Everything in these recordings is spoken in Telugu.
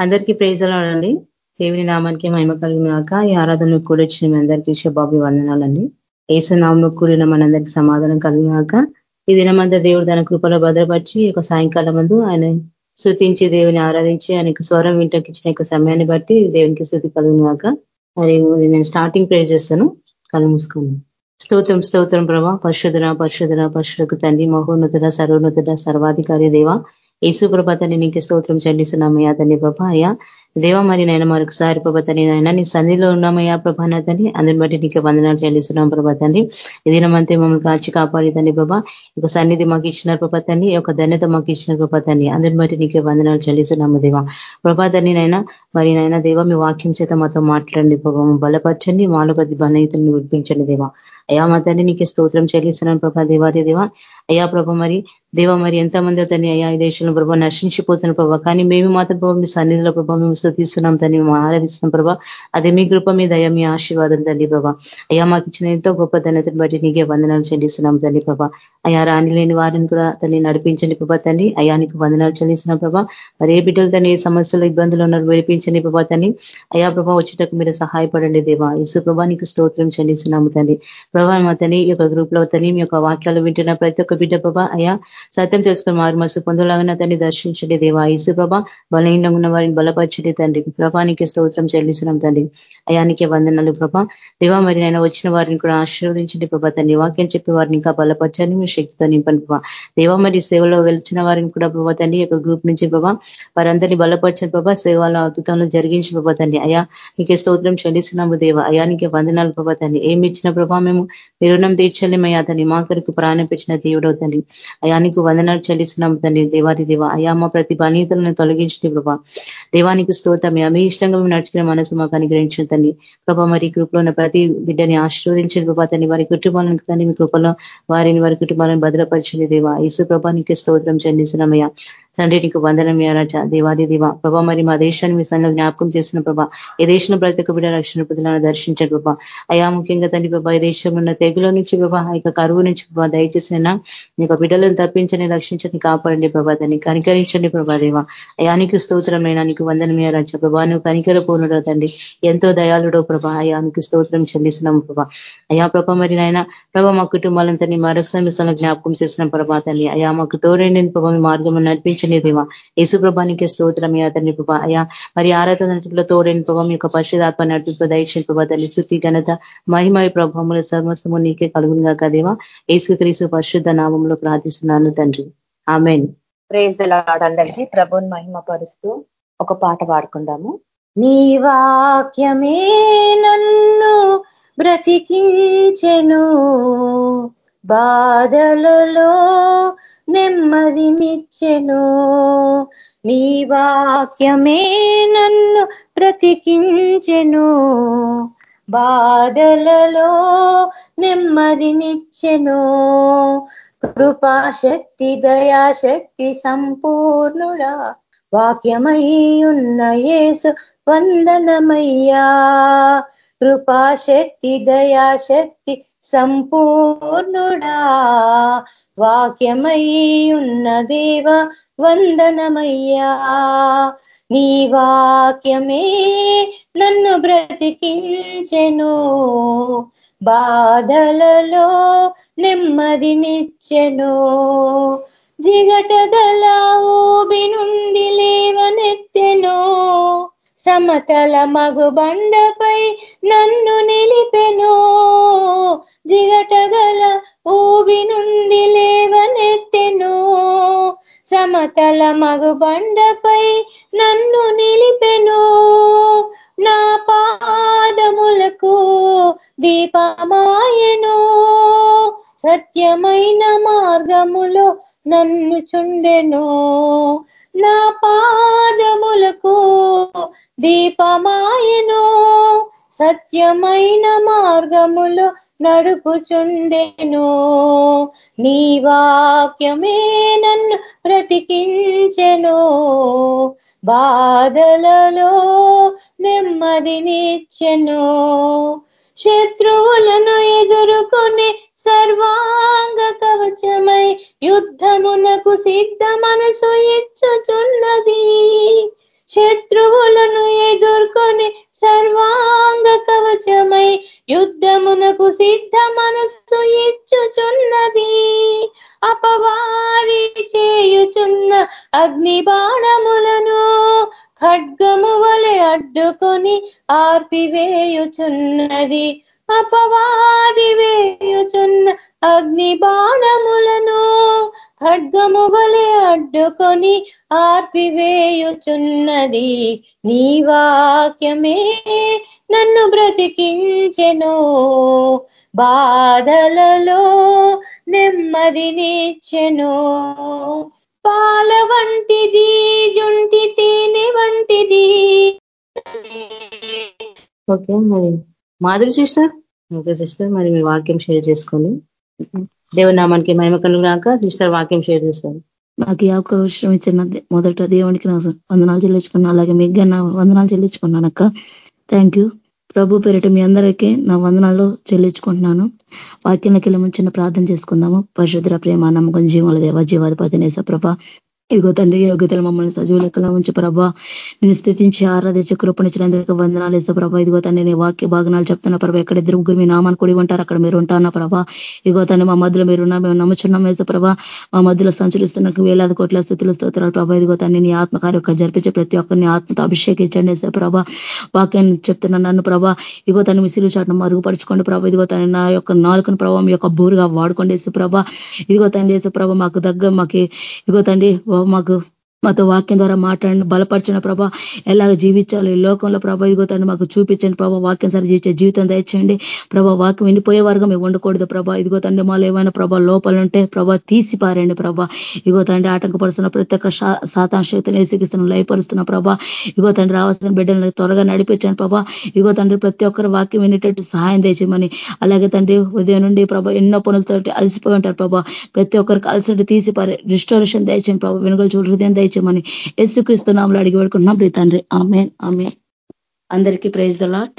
అందరికీ ప్రేజలాడండి దేవుని నామానికి మహిమ కలిగినాక ఈ ఆరాధనకు కూడా వచ్చిన మీ అందరికీ శుభాభి వందనాలండి ఏసునామంలో కూడిన మనందరికీ సమాధానం కలిగినాక ఈ దినమంతా దేవుడు తన కృపలో భద్రపరిచి ఒక సాయంకాలం ముందు ఆయన శృతించి దేవుని ఆరాధించి ఆయనకు స్వరం వింటకిచ్చిన యొక్క సమయాన్ని బట్టి దేవునికి శృతి కలిగినాక మరి నేను స్టార్టింగ్ ప్రేర్ చేస్తాను. కళ్ళు మూసుకున్నాను స్తోత్రం స్తోత్రం ప్రభా. పరిశుధన పరిశుధన పరిశుధకు తండ్రి మహోన్నతుడ సర్వోన్నతుడ సర్వాధికారి దేవ. యేసు ప్రభతని నీకు స్తోత్రం చెల్లిస్తున్నామయ్యా తండ్రి ప్రభా అయ్యా. దేవ మరి నేను మరొకసారి ప్రభాతని నాయన నీ సన్నిధిలో ఉన్నామయ్యా ప్రభానతని అందుని బట్టి నీకు వందనాలు చెల్లిస్తున్నాం ప్రభతండి ఈ దినమంతే మమ్మల్ని కాచి కాపాడితండి ప్రభా. ఒక సన్నిధి మాకు ఇచ్చిన ప్రభతండి ఒక ధన్యత మాకు ఇచ్చిన ప్రభతండి అందుని బట్టి నీకు వందనాలు చెల్లిస్తున్నాము దేవా. ప్రభాతని నైనా మరి నైనా దేవ మీ వాక్యం చేత మాతో మాట్లాడండి ప్రభావ బలపరచండి మాలో ప్రతి బలహీతలను విడిపించండి దేవ. అయా మా తండ్రి నీకే స్తోత్రం చెల్లిస్తున్నాను ప్రభా దేవాది దేవ. అయ్యా ప్రభ మరి దేవ మరి ఎంతమంది తని అయ్యా ఈ దేశంలో ప్రభావ నశించిపోతున్న ప్రభావ కానీ మేము మాత్రం ప్రభావ మీ సన్నిధిలో ప్రభావ మేము స్థుతిస్తున్నాం తని మేము ఆరాధిస్తున్నాం ప్రభా. అదే మీ కృప మీద అయ్యా మీ ఆశీర్వాదం తండ్రి ప్రభా. అయ్యా మాకు ఇచ్చిన ఎంతో గొప్ప ధన్యతను బట్టి నీకే వందనాలు చెల్లిస్తున్నాం తండ్రి ప్రభా. అయ్యా రాని లేని వారిని కూడా తల్లి నడిపించండి ప్రభా తండ్రి అయ్యా నీకు వందనాలు చెల్లిస్తున్నాం ప్రభా. మరి ఏ బిడ్డలు తన సమస్యలు ఇబ్బందులు ఉన్నారు విడిపించండి ప్రభా తండ్రి అయ్యా ప్రభా వచ్చేటకు మీరు సహాయపడండి దేవా. ఇసు ప్రభా నీకు స్తోత్రం చెల్లిస్తున్నాము తండ్రి ప్రభా మా తని యొక్క గ్రూప్లో తని మీ యొక్క వాక్యాలు వింటున్న ప్రతి ఒక్క బిడ్డ ప్రభా అయా సత్యం తెలుసుకుని మారు మనసు పొందలాగా అతన్ని దర్శించండి దేవా. ఇసు ప్రభా బలహీనంగా ఉన్న వారిని బలపరచండి తండ్రి. ప్రభానికి స్తోత్రం చెల్లిస్తున్నాం తండ్రి. అయానికి వందనలు ప్రభా. దేవా మరి ఆయన వచ్చిన వారిని కూడా ఆశీర్వదించండి ప్రభా. తండ్రి వాక్యం చెప్పి వారిని ఇంకా బలపరచండి మీ శక్తితో నింపండి ప్రభా. దేవా మరి సేవలో వెళ్తున్న వారిని కూడా ప్రభా తండ్రి యొక్క గ్రూప్ నుంచి ప్రభా వారందరినీ బలపరచని ప్రభా. సేవల అద్భుతంలో జరిగించి ప్రభా తండ్రి అయా నీకే స్తోత్రం చెల్లిస్తున్నాము దేవ. అయానికి వందనాలు ప్రభా తండ్రి ఏమి ఇచ్చిన ప్రభా మేము మీ రుణం తీర్చలేమయ్యా తండ్రి మా కొరకు ప్రాణం పెట్టిన దేవుడు దేవుడో తండ్రి. అయానికి వందనాలు చెల్లిస్తున్నాం తండ్రి. దేవాది దేవ అయా మా ప్రతి బలీతలను తొలగించండి ప్రభా. దేవానికి స్తోత్రమే మీ ఇష్టంగా మేము నడుచుకునే మనసు మాకు అనుగ్రహించిన తండ్రి. ప్రభా మరి గ్రూప్ ఉన్న ప్రతి బిడ్డని ఆశీర్వదించిన ప్రభా తండ్రి. వారి కుటుంబాలను తండ్రి మీ కృపలో వారిని వారి కుటుంబాలను భద్రపరిచింది దేవా. ఈసు ప్రభానికి స్తోత్రం చెల్లిస్తున్నామయ్యా తండ్రి నీకు వందనం రాజా దేవాది దేవ. ప్రభా మరి మా దేశాన్ని మీ సన్నిలో జ్ఞాపకం చేసిన ప్రభా ఏ దేశంలో ప్రతి ఒక్క బిడ్డ రక్షణ పొందులను దర్శించండి ప్రభా. అయా ముఖ్యంగా తండ్రి ప్రభా ఈ దేశం ఉన్న తెగుల నుంచి ప్రభా ఆ యొక్క కరువు నుంచి ప్రభా దయచేసి నా యొక్క బిడ్డలను తప్పించని రక్షించని కాపాడండి ప్రభా దాన్ని కనికరించండి ప్రభా దేవ. అయానికి స్తోత్రమైనా నీకు వందనం రాజ ప్రభా నువ్వు కనికర పూర్ణుడో తండ్రి. ఎంతో దయాళుడో ప్రభా. అయానికి స్తోత్రం చెల్లిస్తున్నాము ప్రభా. అయా ప్రభా మరి నాయన ప్రభా మా కుటుంబాలంతా మరొకసారి మీ జ్ఞాపకం చేసిన ప్రభా తల్లి అయా మాకు తోడైన ప్రభా మీ మార్గం నడిపించండి దేవా యేసు స్తోత్రమే అతని ప్రభా అయా మరి ఆరాధనలో తోడైన ప్రభావం యొక్క పరిశుధాత్మ నడిపితో దయచేసి ప్రభా తల్లి శుద్ధి ఘనత మహిమయ ప్రభావముల సమస్తము నీకే కలుగునుగా కదేవా యేసు క్రీసు పరిశుద్ధ నామంలో ప్రార్థిస్తున్నాను తండ్రి. ఆమెన్. ప్రేజ్ అందరికీ ప్రభుని మహిమ పరుస్తూ ఒక పాట పాడుకుందాము. నీ వాక్యమే నన్ను బ్రతికించెను బాధలలో నెమ్మదినిచ్చెను నీ వాక్యమే నన్ను బ్రతికించెను. బాధలలో నెమ్మదినిచ్చెను కృపాశక్తి దయాశక్తి సంపూర్ణుడా. వాక్యమై ఉన్న యేసు వందనమయ్యా. కృపాశక్తి దయాశక్తి సంపూర్ణుడా. వాక్యమై ఉన్న దేవ వందనమయ్యా. నీ వాక్యమే నన్ను బ్రతికించెను. బాధలలో నెమ్మదినిచ్చెను జిగట గల ఊబి నుండి లేవనెత్తెను. సమతల మగు బండపై నన్ను నిలిపెను. జిగటగల ఊబి నుండి లేవనెత్తెను. సమతల మగు బండపై నన్ను నిలిపెను. నా పాదములకు దీపమాయను. సత్యమైన మార్గములో నన్ను చుండెను. నా పాదములకు దీపమాయను సత్యమైన మార్గములో నడుపుచుండెను. నీ వాక్యమే నన్ను బ్రతికించెను. బాధలలో నెమ్మదినిచ్చెను శత్రువులను ఎదుర్కొనే సర్వాంగ కవచమై యుద్ధమునకు సిద్ధ మనసు ఇచ్చుచున్నది. శత్రువులను ఎదుర్కొని సర్వాంగ కవచమై యుద్ధమునకు సిద్ధ మనస్సు ఇచ్చుచున్నది. అపవాది చేయుచున్న అగ్ని బాణములను ఖడ్గము వలె అడ్డుకొని ఆర్పివేయుచున్నది. అపవాది వేయుచున్న అగ్ని బాణములను ఖడ్గము వలె అడ్డుకొని ఆర్పివేయుచున్నది నీ వాక్యమే. నన్ను బ్రతికించెను. బాధలలో నెమ్మదినిచ్చెను పాల వంటిది జుంటి తేనె వంటిది. ఓకే మరి. మాధురి సిస్టర్? ఓకే సిస్టర్ మరి మీ వాక్యం షేర్ చేసుకోండి. దేవుని నామానికి మహిమ కాక సిస్టర్ వాక్యం షేర్ చేస్తాను. నాకు ఈ అవకాశం ఇచ్చిన మొదట దేవునికి నా వందనాలు చెల్లించుకున్నా అలాగే మీకు నా వందనాలు చెల్లించుకున్నానక్క థ్యాంక్ యూ ప్రభు పేరిట మీ అందరికీ నా వందనాలు చెల్లించుకుంటున్నాను. వాక్యంలోకి వెళ్ళి ముంచిన ప్రార్థన చేసుకుందాము. పరిశుద్ర ప్రేమ నమ్మకం జీవాల దేవ జీవాధిపతి నేస ప్రభ ఇదిగో తండ్రి యోగ్యతలు మమ్మల్ని సజీవ లెక్కలో ఉంచి ప్రభా నేను స్థితించి ఆరాధించి కృపణించినందుకు వందనాలు ఇస్తా ప్రభా. ఇదిగో తండ్రి నీ వాక్య భాగనాలు చెప్తున్న ప్రభా ఎక్కడ ఇద్దరు ముగ్గురు మీ నామాన్ని కూడి ఉంటారు అక్కడ మీరు ఉంటారన్న ప్రభా. ఇదిగో తండ్రి మా మధ్యలో మీరు ఉన్నారు మేము నమ్ముచున్నాం వేసే ప్రభా. మా మధ్యలో సంచరిస్తున్న వేలాది కోట్ల స్థితిలో స్తోత్రాలు ప్రభా. ఇదిగో తండ్రి నీ ఆత్మకార్యం జరిపించే ప్రతి ఒక్కరిని ఆత్మతో అభిషేకించండి వేసే ప్రభా. వాక్యాన్ని చెప్తున్నా నన్ను ప్రభా ఇగో తను మిసిలు చాటును మరుగుపరచుకోండి ప్రభా. ఇదిగో తన నా యొక్క నాలుకను ప్రభావం యొక్క బోరుగా వాడుకోండి వేసే ప్రభా. ఇదిగో తండ్రి వేసే ప్రభా మాకు దగ్గర మాకు ఇదిగో తండ్రి మాకు మాతో వాక్యం ద్వారా మాట్లాడండి. బలపరచిన ప్రభా. ఎలాగ జీవించాలి లోకంలో ప్రభా. ఇదిగో తండ్రి మాకు చూపించండి ప్రభా. వాక్యం సరి జీవించే జీవితం దయచేయండి. ప్రభా వాక్యం వినిపోయే వరకు మేము ఉండకూడదు ప్రభా. ఇదిగో తండ్రి మాలో ఏమైనా ప్రభా లోపాలుంటే ప్రభా తీసి పారండి ప్రభా. ఇగో తండ్రి ఆటంకపరుస్తున్న ప్రతి ఒక్క సాతాన్ శక్తిని ఏసిగిస్తున్న లయపరుస్తున్న ప్రభా. ఇగో తండ్రి రావాల్సిన బిడ్డలను త్వరగా నడిపించండి ప్రభా. ఇగో తండ్రి ప్రతి ఒక్కరు వాక్యం వినేటట్టు సహాయం తెచ్చేయమని అలాగే తండ్రి ఉదయం నుండి ప్రభా ఎన్నో పనులతో అలసిపోయి ఉంటారు ప్రభా. ప్రతి ఒక్కరికి అలసటి తీసి పారే రిస్టోరేషన్ దయచేయండి ప్రభా. వెనుకలు చూడు హృదయం దయచేయమని యేసుక్రీస్తు నామలు అడిగి పెడుకుంటున్నాం ప్రీతండ్రి ఆమె ఆమె అందరికీ ప్రైజ్ ద లాట్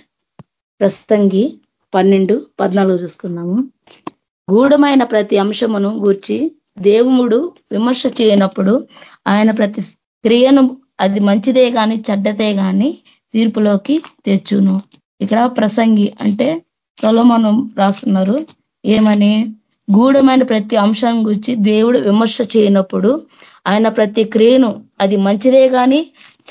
ప్రసంగి పన్నెండు పద్నాలుగు చూసుకున్నాము గూఢమైన ప్రతి అంశమును గూర్చి దేవుడు విమర్శ చేయనప్పుడు ఆయన ప్రతి క్రియను అది మంచిదే కానీ చెడ్డదే కానీ తీర్పులోకి తెచ్చును. ఇక్కడ ప్రసంగి అంటే సొలమను రాస్తున్నారు. ఏమని? గూఢమైన ప్రతి అంశం గురించి దేవుడు విమర్శ చేయనప్పుడు ఆయన ప్రతి క్రియను అది మంచిదే కానీ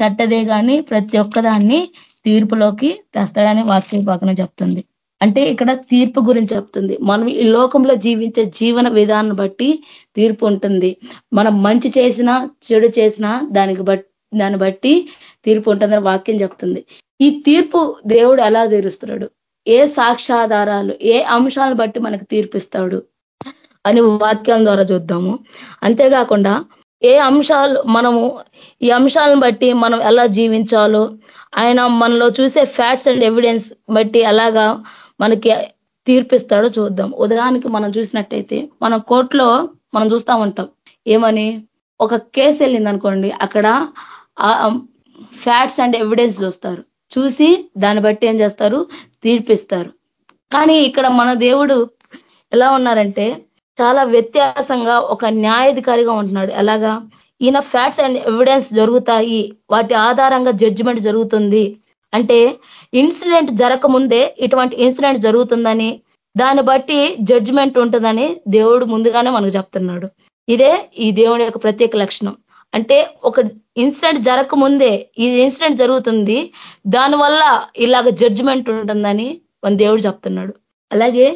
చెడ్డదే కానీ ప్రతి ఒక్కదాన్ని తీర్పులోకి తెస్తాడని వాక్యం పక్కన చెప్తుంది. అంటే ఇక్కడ తీర్పు గురించి చెప్తుంది. మనం ఈ లోకంలో జీవించే జీవన విధానం బట్టి తీర్పు ఉంటుంది. మనం మంచి చేసినా చెడు చేసినా దానికి బట్టి దాన్ని బట్టి తీర్పు ఉంటుందని వాక్యం చెప్తుంది. ఈ తీర్పు దేవుడు ఎలా తీరుస్తున్నాడు ఏ సాక్ష్యాధారాలు ఏ అంశాలను బట్టి మనకు తీర్పిస్తాడు అని వాక్యం ద్వారా చూద్దాము. అంతేకాకుండా ఏ అంశాలు మనము ఈ అంశాలను బట్టి మనం ఎలా జీవించాలో ఆయన మనలో చూసే ఫ్యాక్ట్స్ అండ్ ఎవిడెన్స్ బట్టి ఎలాగా మనకి తీర్పిస్తాడో చూద్దాం. ఉదాహరణకి మనం చూసినట్టయితే మన కోర్టులో మనం చూస్తూ ఉంటాం. ఏమని? ఒక కేసు వెళ్ళింది అనుకోండి అక్కడ ఫ్యాక్ట్స్ అండ్ ఎవిడెన్స్ చూస్తారు. చూసి దాన్ని బట్టి ఏం చేస్తారు? తీర్పిస్తారు. కానీ ఇక్కడ మన దేవుడు ఎలా ఉన్నారంటే చాలా వ్యత్యాసంగా ఒక న్యాయాధికారిగా ఉంటున్నాడు. ఎలాగా? ఈయన ఫ్యాక్ట్స్ అండ్ ఎవిడెన్స్ జరుగుతాయి. వాటి ఆధారంగా జడ్జిమెంట్ జరుగుతుంది. అంటే ఇన్సిడెంట్ జరగకముందే ఇటువంటి ఇన్సిడెంట్ జరుగుతుందని దాన్ని బట్టి జడ్జిమెంట్ ఉంటుందని దేవుడు ముందుగానే మనకు చెప్తున్నాడు. ఇదే ఈ దేవుని యొక్క ప్రత్యేక లక్షణం. అంటే ఒక ఇన్సిడెంట్ జరగకముందే ఈ ఇన్సిడెంట్ జరుగుతుంది దానివల్ల ఇలాగ జడ్జిమెంట్ ఉంటుందని మన దేవుడు చెప్తున్నాడు. అలాగే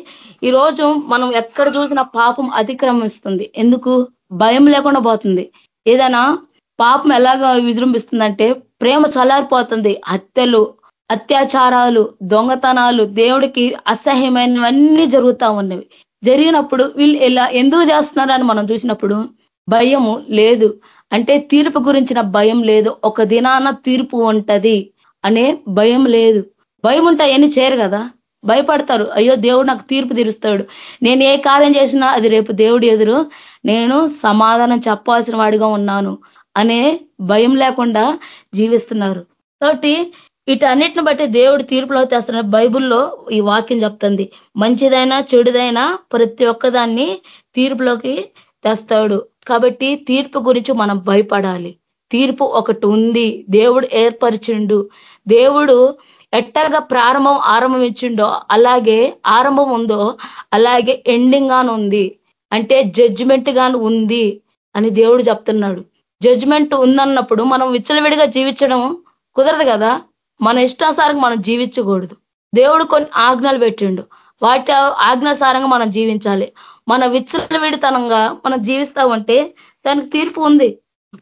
ఈరోజు మనం ఎక్కడ చూసిన పాపం అతిక్రమిస్తుంది. ఎందుకు? భయం లేకుండా పోతుంది. ఏదైనా పాపం ఎలాగ విజృంభిస్తుందంటే ప్రేమ చల్లారిపోతుంది. హత్యలు అత్యాచారాలు దొంగతనాలు దేవుడికి అసహ్యమైనవన్నీ జరుగుతూ ఉన్నవి. జరిగినప్పుడు వీళ్ళు ఎలా ఎందుకు చేస్తున్నారని మనం చూసినప్పుడు భయము లేదు. అంటే తీర్పు గురించిన భయం లేదు. ఒక దినాన తీర్పు ఉంటది అనే భయం లేదు. భయం ఉంటే అవన్నీ చేయరు కదా. భయపడతారు. అయ్యో దేవుడు నాకు తీర్పు తీరుస్తాడు. నేను ఏ కార్యం చేసినా అది రేపు దేవుడు ఎదురు నేను సమాధానం చెప్పాల్సిన వాడిగా ఉన్నాను అనే భయం లేకుండా జీవిస్తున్నారు. కాబట్టి వీటన్నిటిని బట్టి దేవుడు తీర్పులో తెస్తున్నారు బైబుల్లో ఈ వాక్యం చెప్తుంది. మంచిదైనా చెడుదైనా ప్రతి ఒక్కదాన్ని తీర్పులోకి తెస్తాడు. కాబట్టి తీర్పు గురించి మనం భయపడాలి. తీర్పు ఒకటి ఉంది. దేవుడు ఏర్పరిచిండు. దేవుడు ఎట్టగా ప్రారంభం ఆరంభం ఇచ్చిండో అలాగే ఆరంభం ఉందో అలాగే ఎండింగ్ గాను ఉంది. అంటే జడ్జిమెంట్ గాను ఉంది అని దేవుడు చెప్తున్నాడు. జడ్జిమెంట్ ఉందన్నప్పుడు మనం విచ్చలవిడిగా జీవించడం కుదరదు కదా. మన ఇష్టానుసారంగా మనం జీవించకూడదు. దేవుడు కొన్ని ఆజ్ఞలు పెట్టిండు. వాటి ఆజ్ఞాసారంగా మనం జీవించాలి. మన విచ్చలవిడితనంగా మనం జీవిస్తామంటే దానికి తీర్పు ఉంది.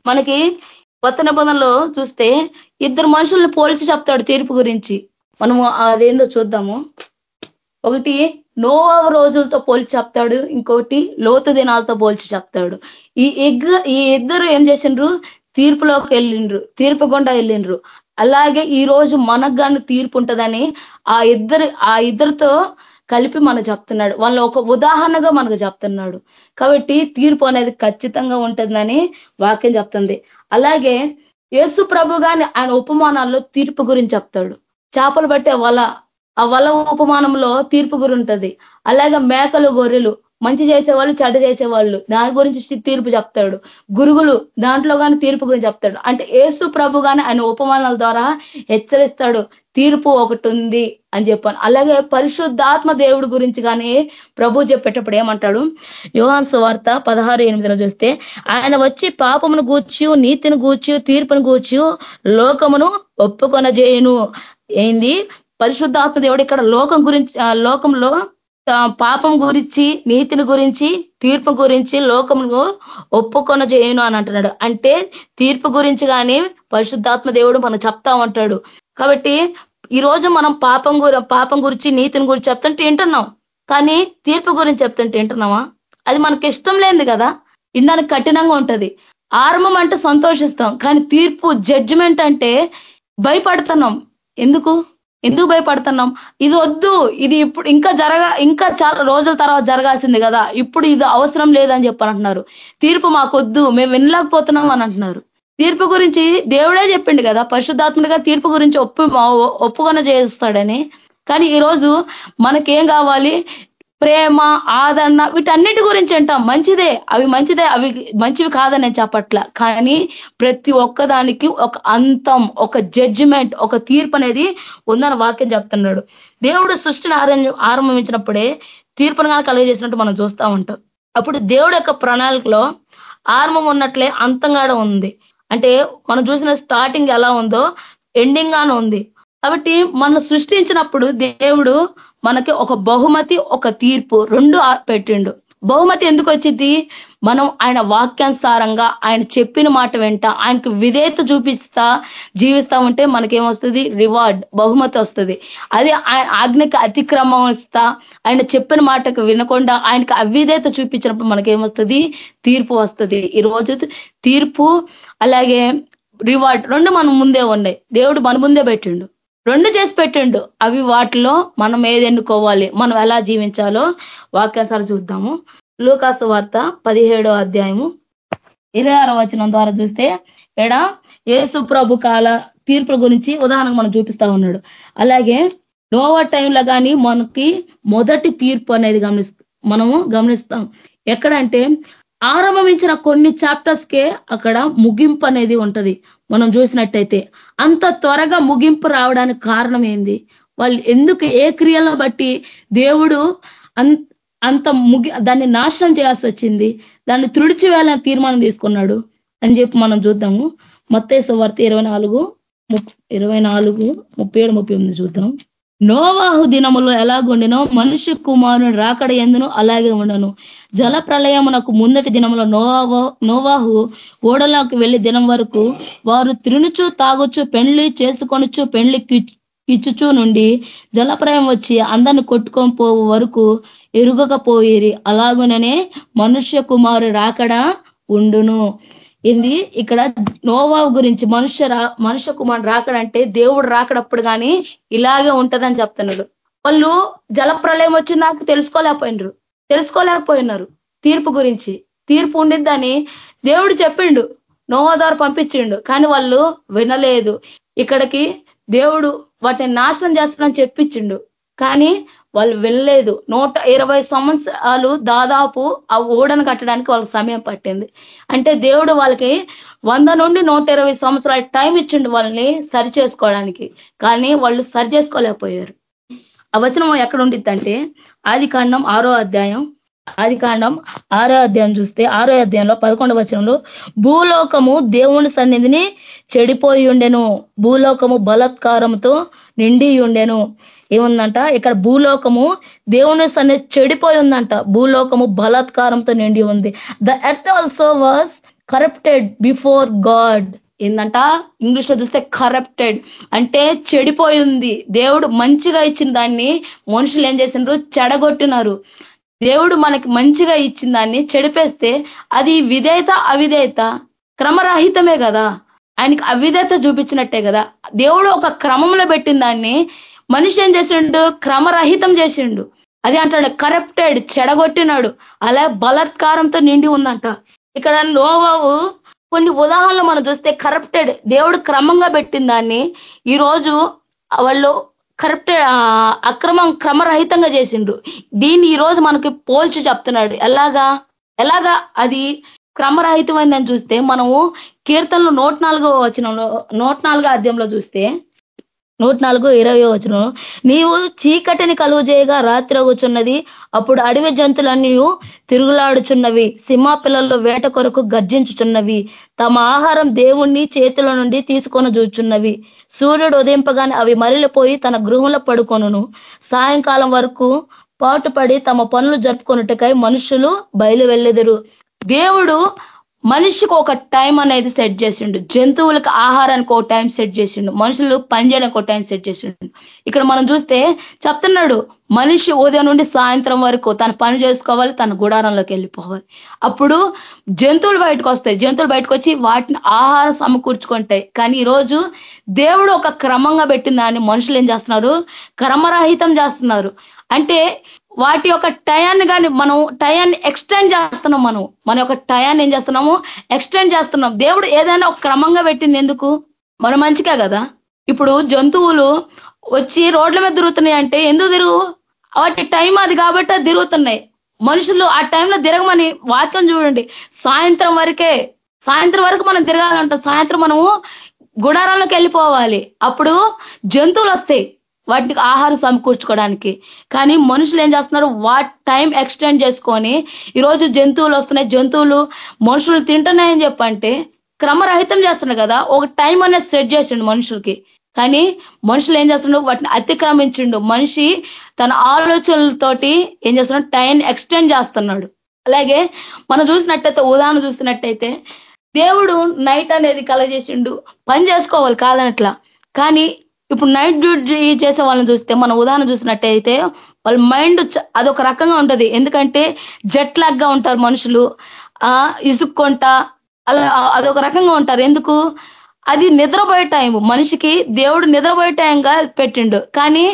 మనకి కొత్త నిబంధనలో చూస్తే ఇద్దరు మనుషుల్ని పోల్చి చెప్తాడు తీర్పు గురించి. మనము అదేందో చూద్దాము. ఒకటి నోవా రోజులతో పోల్చి చెప్తాడు. ఇంకొకటి లోతు దినాలతో పోల్చి చెప్తాడు. ఈ ఎగ్ ఈ ఇద్దరు ఏం చేసిండ్రు? తీర్పులోకి వెళ్ళిండ్రు. తీర్పు గుండా వెళ్ళిండ్రు. అలాగే ఈ రోజు మనకు తీర్పు ఉంటుందని ఆ ఇద్దరు ఆ ఇద్దరితో కలిపి మనకు చెప్తున్నాడు. వాళ్ళ ఒక ఉదాహరణగా మనకు చెప్తున్నాడు. కాబట్టి తీర్పు అనేది ఖచ్చితంగా ఉంటుందని వాక్యం చెప్తుంది. అలాగే యేసు ప్రభు గాని ఆయన ఉపమానాల్లో తీర్పు గురించి చెప్తాడు. చేపలు పట్టే వల ఆ వల ఉపమానంలో తీర్పు గురి ఉంటది. అలాగే మేకలు గొర్రెలు మంచి చేసేవాళ్ళు చెడ్డ చేసేవాళ్ళు. దాని గురించి తీర్పు చెప్తాడు. గురుగులు దాంట్లో కానీ తీర్పు గురించి చెప్తాడు. అంటే ఏసు ప్రభు కానీ ఆయన ఉపమానాల ద్వారా హెచ్చరిస్తాడు. తీర్పు ఒకటి ఉంది అని చెప్పాను. అలాగే పరిశుద్ధాత్మ దేవుడి గురించి కానీ ప్రభు చెప్పేటప్పుడు ఏమంటాడు? యోహాన్ వార్త పదహారు ఎనిమిదిలో చూస్తే ఆయన వచ్చి పాపమును గూర్చి నీతిని గూర్చి తీర్పును గూర్చి లోకమును ఒప్పుకొన చేయను ఏంది? పరిశుద్ధాత్మ దేవుడు ఇక్కడ లోకం గురించి లోకంలో పాపం గురించి నీతిని గురించి తీర్పు గురించి లోకమును ఒప్పుకొన చేయను అని అంటున్నాడు. అంటే తీర్పు గురించి కానీ పరిశుద్ధాత్మ దేవుడు మనం చెప్తా ఉంటాడు. కాబట్టి ఈ రోజు మనం పాపం గురి పాపం గురించి నీతిని గురించి చెప్తుంటే వింటున్నాం. కానీ తీర్పు గురించి చెప్తుంటే వింటున్నామా? అది మనకి ఇష్టం లేదు కదా. ఇండానికి కఠినంగా ఉంటది. ఆరంభం అంటే సంతోషిస్తాం. కానీ తీర్పు జడ్జిమెంట్ అంటే భయపడుతున్నాం. ఎందుకు? ఎందుకు భయపడుతున్నాం? ఇది వద్దు ఇది ఇప్పుడు ఇంకా జరగ ఇంకా చాలా రోజుల తర్వాత జరగాల్సింది కదా ఇప్పుడు ఇది అవసరం లేదని చెప్పని తీర్పు మాకొద్దు మేము వినలేకపోతున్నాం అని అంటున్నారు. తీర్పు గురించి దేవుడే చెప్పిండు కదా పరిశుద్ధాత్మగా తీర్పు గురించి ఒప్పు ఒప్పుకొన చేస్తాడని కానీ ఈరోజు మనకేం కావాలి? ప్రేమ ఆదరణ వీటన్నిటి గురించి అంటాం. మంచిదే అవి మంచిదే అవి మంచివి కాదని నేను చెప్పట్ల. కానీ ప్రతి ఒక్కదానికి ఒక అంతం ఒక జడ్జిమెంట్ ఒక తీర్పు అనేది ఉందని వాక్యం చెప్తున్నాడు. దేవుడు సృష్టిని ఆరంభించినప్పుడే తీర్పును కానీ కలిగజేసినట్టు మనం చూస్తూ ఉంటాం. అప్పుడు దేవుడు యొక్క ప్రణాళికలో ఆరంభం ఉన్నట్లే అంతంగా ఉంది. అంటే మనం చూసిన స్టార్టింగ్ ఎలా ఉందో ఎండింగ్ గానే ఉంది. కాబట్టి మనం సృష్టించినప్పుడు దేవుడు మనకి ఒక బహుమతి ఒక తీర్పు రెండు పెట్టిండు. బహుమతి ఎందుకు వచ్చింది? మనం ఆయన వాక్యానుసారంగా ఆయన చెప్పిన మాట వెంట ఆయనకు విధేయత చూపిస్తా జీవిస్తా ఉంటే మనకేమొస్తుంది? రివార్డ్ బహుమతి వస్తుంది. అదే ఆయన ఆజ్ఞకి అతిక్రమం ఇస్తా ఆయన చెప్పిన మాటకు వినకుండా ఆయనకు అవిధేయత చూపించినప్పుడు మనకేమొస్తుంది? తీర్పు వస్తుంది. ఈ రోజు తీర్పు అలాగే రివార్డ్ రెండు మనం ముందే ఉన్నాయి. దేవుడు మన ముందే పెట్టిండు. రెండు చేసి పెట్టిండు. అవి వాటిలో మనం ఏది ఎన్నుకోవాలి మనం ఎలా జీవించాలో వాక్యాసారి చూద్దాము. లూకాసు వార్త పదిహేడో అధ్యాయము ఇరవై ఆరో వచనం ద్వారా చూస్తే ఎడ ఏసు ప్రభు కాల తీర్పుల గురించి ఉదాహరణకు మనం చూపిస్తా ఉన్నాడు. అలాగే నోవా టైంలో కానీ మనకి మొదటి తీర్పు అనేది గమనిస్తాం మనము గమనిస్తాం. ఎక్కడంటే ఆరంభించిన కొన్ని చాప్టర్స్ కే అక్కడ ముగింపు అనేది ఉంటది. మనం చూసినట్టయితే అంత త్వరగా ముగింపు రావడానికి కారణం ఏంది? వాళ్ళు ఎందుకు ఏ క్రియలను బట్టి దేవుడు అంత ముగి దాన్ని నాశనం చేయాల్సి వచ్చింది? దాన్ని తుడిచివేయాలని తీర్మానం తీసుకున్నాడు? అని చెప్పి మనం చూద్దాము. మత్తేశ్వ వార్త ఇరవై నాలుగు ఇరవై నాలుగు ముప్పై ఏడు ముప్పై ఎనిమిది చూద్దాం. నోవాహు దినములో ఎలాగుండినో మనుష్య కుమారుని రాకడ ఎందును అలాగే ఉండను. జల ప్రళయమునకు ముందటి దినంలో నోవా నోవాహు ఓడలోకి వెళ్ళి దినం వరకు వారు తిరునుచు తాగొచ్చు పెండ్లి చేసుకొనొచ్చు పెండ్లి కిచ్చుచూ నుండి జలప్రయం వచ్చి అందరిని కొట్టుకొని పోవు వరకు ఎరుగకపోయిరి అలాగుననే మనుష్య కుమారు రాకడ ఉండును. ఇది ఇక్కడ నోవా గురించి మనుష్య మనుష్య కుమారుడు రాకడంటే దేవుడు రాకడప్పుడు కానీ ఇలాగే ఉంటదని చెప్తున్నాడు. వాళ్ళు జలప్రలయం వచ్చి నాకు తెలుసుకోలేకపోయినరు. తెలుసుకోలేకపోయినారు తీర్పు గురించి. తీర్పు ఉండిద్దని దేవుడు చెప్పిండు నోవా పంపించిండు కానీ వాళ్ళు వినలేదు. ఇక్కడికి దేవుడు వాటిని నాశనం చేస్తానని చెప్పించిండు కానీ వాళ్ళు వెళ్ళలేదు నూట ఇరవై సంవత్సరాలు దాదాపు ఆ ఓడను కట్టడానికి వాళ్ళకి సమయం పట్టింది. అంటే దేవుడు వాళ్ళకి వంద నుండి నూట ఇరవై సంవత్సరాల టైం ఇచ్చిండు వాళ్ళని సరి చేసుకోవడానికి కానీ వాళ్ళు సరి చేసుకోలేకపోయారు ఆ వచనం ఎక్కడ ఉండిద్దంటే ఆది కాండం ఆరో అధ్యాయం ఆది కాండం ఆరో అధ్యాయం చూస్తే ఆరో అధ్యాయంలో పదకొండవ వచనంలో భూలోకము దేవుని సన్నిధిని చెడిపోయి ఉండెను. భూలోకము బలత్కారంతో నిండి ఉండెను. ఏముందంట? ఇక్కడ భూలోకము దేవుని సన్నిధి చెడిపోయి ఉందంట. భూలోకము బలాత్కారంతో నిండి ఉంది. The earth also was corrupted before God ఏందంట? ఇంగ్లీష్లో చూస్తే కరప్టెడ్ అంటే చెడిపోయి ఉంది. దేవుడు మంచిగా ఇచ్చిన దాన్ని మనుషులు ఏం చేసినారు చెడగొట్టినారు. దేవుడు మనకి మంచిగా ఇచ్చిన దాన్ని చెడిపేస్తే అది విధేయత అవిధేయత క్రమరహితమే కదా? ఆయనకి అవిధేయత చూపించినట్టే కదా? దేవుడు ఒక క్రమంలో పెట్టిన దాన్ని మనిషి ఏం చేసిండు? క్రమరహితం చేసిండు. అది అంటాడు కరప్టెడ్ చెడగొట్టినాడు. అలా బలత్కారంతో నిండి ఉందంట. ఇక్కడ నోవావు కొన్ని ఉదాహరణలు మనం చూస్తే కరప్టెడ్ దేవుడు క్రమంగా పెట్టిన దాన్ని ఈరోజు వాళ్ళు కరప్టెడ్ అక్రమం క్రమరహితంగా చేసిండ్రు. దీన్ని ఈ రోజు మనకి పోల్చి చెప్తున్నాడు. ఎలాగా? ఎలాగా? అది క్రమరహితమైందని చూస్తే మనము కీర్తనలు నూట నాలుగో వచనంలో నూట నాలుగో అధ్యాయంలో చూస్తే నూట నాలుగు ఇరవై వచ్చిన నీవు చీకటిని కలుగు చేయగా రాత్రి కూర్చున్నది అప్పుడు అడవి జంతులన్నీ తిరుగులాడుచున్నవి సింహ పిల్లల్లో వేట కొరకు గర్జించుచున్నవి తమ ఆహారం దేవుణ్ణి చేతుల నుండి తీసుకొని చూచున్నవి. సూర్యుడు ఉదయింపగానే అవి మరలిపోయి తన గృహంలో పడుకొనును. సాయంకాలం వరకు పాటుపడి తమ పనులు జరుపుకొనుటకై మనుషులు బయలు వెళ్ళెదరు దేవుడు మనిషికి ఒక టైం అనేది సెట్ చేసిండు. జంతువులకు ఆహారానికి ఒక టైం సెట్ చేసిండు. మనుషులు పనిచేయడానికి ఒక టైం సెట్ చేసిండు. ఇక్కడ మనం చూస్తే చెప్తున్నాడు మనిషి ఉదయం నుండి సాయంత్రం వరకు తను పని చేసుకోవాలి తన గుడారంలోకి వెళ్ళిపోవాలి. అప్పుడు జంతువులు బయటకు వస్తాయి. జంతువులు బయటకు వచ్చి వాటిని ఆహారం సమకూర్చుకుంటాయి. కానీ ఈరోజు దేవుడు ఒక క్రమంగా పెట్టిన దాన్ని మనుషులు ఏం చేస్తున్నారు? క్రమరహితం చేస్తున్నారు. అంటే వాటి యొక్క టయాన్ని కానీ మనం టయాన్ని ఎక్స్టెండ్ చేస్తున్నాం మనం. మన యొక్క టయాన్ని ఏం చేస్తున్నాము? ఎక్స్టెండ్ చేస్తున్నాం. దేవుడు ఏదైనా ఒక క్రమంగా పెట్టింది ఎందుకు? మన మంచిగా కదా? ఇప్పుడు జంతువులు వచ్చి రోడ్ల మీద తిరుగుతున్నాయి అంటే ఎందుకు తిరుగు? వాటి టైం అది కాబట్టి అది తిరుగుతున్నాయి. మనుషులు ఆ టైంలో తిరగమని వాక్యం చూడండి. సాయంత్రం వరకే సాయంత్రం వరకు మనం తిరగాలంటాం సాయంత్రం మనము గుడారాల్లోకి వెళ్ళిపోవాలి. అప్పుడు జంతువులు వస్తాయి. వాటికి ఆహారం సమకూర్చుకోవడానికి. కానీ మనుషులు ఏం చేస్తున్నారు? వాట్ టైం ఎక్స్టెండ్ చేసుకొని ఈరోజు జంతువులు వస్తున్నాయి. జంతువులు మనుషులు తింటున్నాయని చెప్పంటే క్రమరహితం చేస్తున్నారు కదా. ఒక టైం అనేది సెట్ చేసిండు మనుషులకి. కానీ మనుషులు ఏం చేస్తున్నాడు వాటిని అతిక్రమించిండు. మనిషి తన ఆలోచనలతోటి ఏం చేస్తున్నాడు? టైం ఎక్స్టెండ్ చేస్తున్నాడు. అలాగే మనం చూసినట్టయితే ఉదాహరణ చూసినట్టయితే దేవుడు నైట్ అనేది కలగజేసిండు. పని చేసుకోవాలి కాదనట్లా కానీ ఇప్పుడు నైట్ డ్యూటీ చేసే వాళ్ళని చూస్తే మనం ఉదాహరణ చూసినట్టయితే వాళ్ళ మైండ్ అదొక రకంగా ఉంటది. ఎందుకంటే జెట్ లాగ్గా ఉంటారు మనుషులు. ఆ ఇసుక్కుంట అలా అదొక రకంగా ఉంటారు. ఎందుకు? అది నిద్రపోయే టైం మనిషికి దేవుడు నిద్రపోయే టైంగా పెట్టిండు. కానీ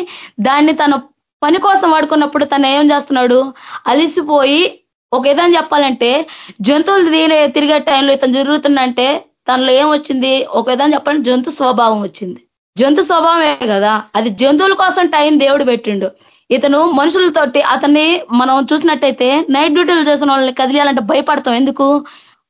దాన్ని తన పని కోసం వాడుకున్నప్పుడు తను ఏం చేస్తున్నాడు? అలిసిపోయి ఒక విధంగా చెప్పాలంటే జంతువులు తిరిగే తిరిగే టైంలో ఇతను జరుగుతుందంటే తనలో ఏం వచ్చింది ఒక విధంగా చెప్పాలంటే జంతు స్వభావం వచ్చింది. జంతు స్వభావమే కదా. అది జంతువుల కోసం టైం దేవుడు పెట్టిండు. ఇతను మనుషులతోటి అతన్ని మనం చూసినట్టయితే నైట్ డ్యూటీలు చేసిన వాళ్ళని కదిలియాలంటే భయపడతాం. ఎందుకు?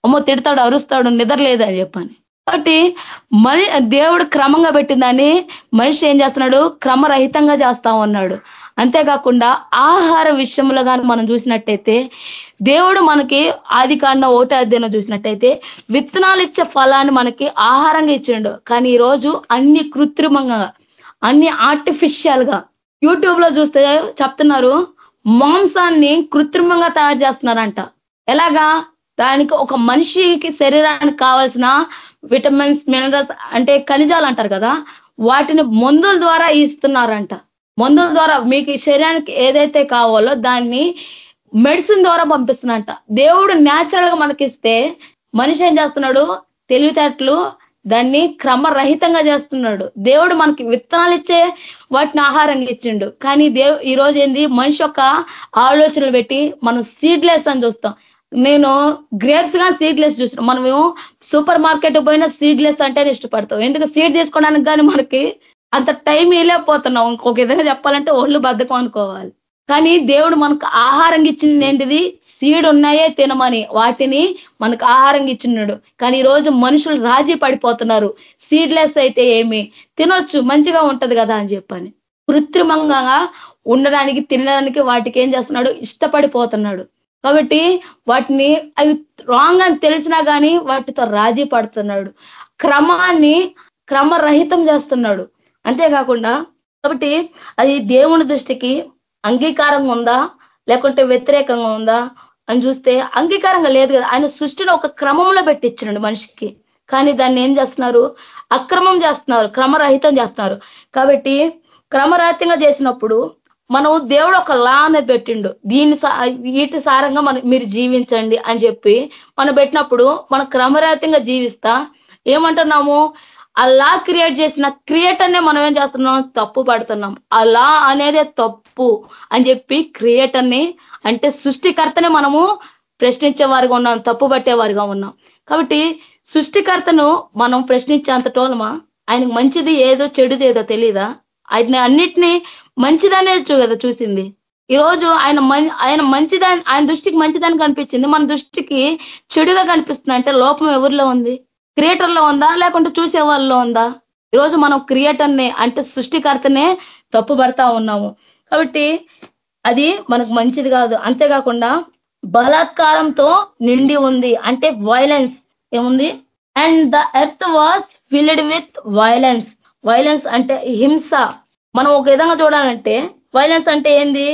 అమ్మో తిడతాడు అరుస్తాడు నిద్ర అని చెప్పని. కాబట్టి మని దేవుడు క్రమంగా పెట్టిందని మనిషి ఏం చేస్తున్నాడు? క్రమరహితంగా చేస్తా ఉన్నాడు. అంతేకాకుండా ఆహార విషయంలో కానీ మనం చూసినట్టయితే దేవుడు మనకి ఆది కాండ ఓట అధ్యయనం చూసినట్టయితే విత్తనాలు ఇచ్చే ఫలాన్ని మనకి ఆహారంగా ఇచ్చిండు. కానీ ఈరోజు అన్ని కృత్రిమంగా అన్ని ఆర్టిఫిషియల్గా యూట్యూబ్లో చూస్తే చెప్తున్నారు మాంసాన్ని కృత్రిమంగా తయారు చేస్తున్నారంట. ఎలాగా? దానికి ఒక మనిషికి శరీరానికి కావాల్సిన విటమిన్స్ మినరల్స్ అంటే ఖనిజాలు అంటారు కదా వాటిని మందుల ద్వారా ఇస్తున్నారంట. మందుల ద్వారా మీకు శరీరానికి ఏదైతే కావాలో దాన్ని మెడిసిన్ ద్వారా పంపిస్తున్నట్ట దేవుడు న్యాచురల్గా మనకిస్తే మనిషి ఏం చేస్తున్నాడు? తెలివితేటలు దాన్ని క్రమరహితంగా చేస్తున్నాడు. దేవుడు మనకి విత్తనాలు ఇచ్చే వాటిని ఆహారంగా ఇచ్చిండు. కానీ దేవు ఈ రోజు ఏంది? మనిషి యొక్క ఆలోచనలు పెట్టి మనం సీడ్లెస్ అని చూస్తాం. నేను గ్రేప్స్గా సీడ్లెస్ చూసిన. మనము సూపర్ మార్కెట్ పోయినా సీడ్లెస్ అంటేనే ఇష్టపడతాం. ఎందుకు? సీడ్ తీసుకోవడానికి కానీ మనకి అంత టైం వేయలేకపోతున్నాం ఇంకొక విధంగా చెప్పాలంటే ఒళ్ళు బద్దకం అనుకోవాలి. కానీ దేవుడు మనకు ఆహారం ఇచ్చింది ఏంటిది? సీడ్ ఉన్నాయే తినమని. వాటిని మనకు ఆహారం ఇచ్చినాడు. కానీ ఈ రోజు మనుషులు రాజీ పడిపోతున్నారు. సీడ్లెస్ అయితే ఏమి? తినొచ్చు మంచిగా ఉంటది కదా అని చెప్పని. కృత్రిమంగా ఉండడానికి తినడానికి వాటికి ఏం చేస్తున్నాడు? ఇష్టపడిపోతున్నాడు. కాబట్టి వాటిని అవి రాంగ్ అని తెలిసినా కానీ వాటితో రాజీ పడుతున్నాడు. క్రమాన్ని క్రమరహితం చేస్తున్నాడు. అంతేకాకుండా కాబట్టి అది దేవుని దృష్టికి అంగీకారం ఉందా? లేకుంటే వ్యతిరేకంగా ఉందా? అని చూస్తే అంగీకారంగా లేదు కదా. ఆయన సృష్టిని ఒక క్రమంలో పెట్టించండి మనిషికి. కానీ దాన్ని ఏం చేస్తున్నారు? అక్రమం చేస్తున్నారు క్రమరహితం చేస్తున్నారు. కాబట్టి క్రమరహితంగా చేసినప్పుడు మనం దేవుడు ఒక లా అనేది పెట్టిండు. దీని వీటి సారంగా మనం మీరు జీవించండి అని చెప్పి మనం పెట్టినప్పుడు మనం క్రమరహితంగా జీవిస్తా ఏమంటున్నాము? ఆ లా క్రియేట్ చేసిన క్రియేటర్నే మనం ఏం చేస్తున్నాం? తప్పు పడుతున్నాం. ఆ లా అనేదే తప్పు అని చెప్పి క్రియేటర్ని అంటే సృష్టికర్తనే మనము ప్రశ్నించే వారిగా ఉన్నాం తప్పు పట్టేవారిగా ఉన్నాం. కాబట్టి సృష్టికర్తను మనం ప్రశ్నించేంత టోలమా? ఆయనకు మంచిది ఏదో చెడుది ఏదో తెలీదా? ఆయన అన్నిటినీ మంచిదనే కదా చూసింది. ఈరోజు ఆయన ఆయన మంచిదాని ఆయన దృష్టికి మంచిదని కనిపించింది. మన దృష్టికి చెడుగా కనిపిస్తుంది అంటే లోపం ఎవరిలో ఉంది? క్రియేటర్లో ఉందా? లేకుంటే చూసే వాళ్ళలో ఉందా? ఈరోజు మనం క్రియేటర్నే అంటే సృష్టికర్తనే తప్పు పడతా ఉన్నాము. కాబట్టి అది మనకు మంచిది కాదు. అంతేకాకుండా బలాత్కారంతో నిండి ఉంది. అంటే వైలెన్స్ ఏముంది? And the earth was filled with violence violence అంటే హింస. మనం ఒక విధంగా చూడాలంటే వైలెన్స్ అంటే ఏంది?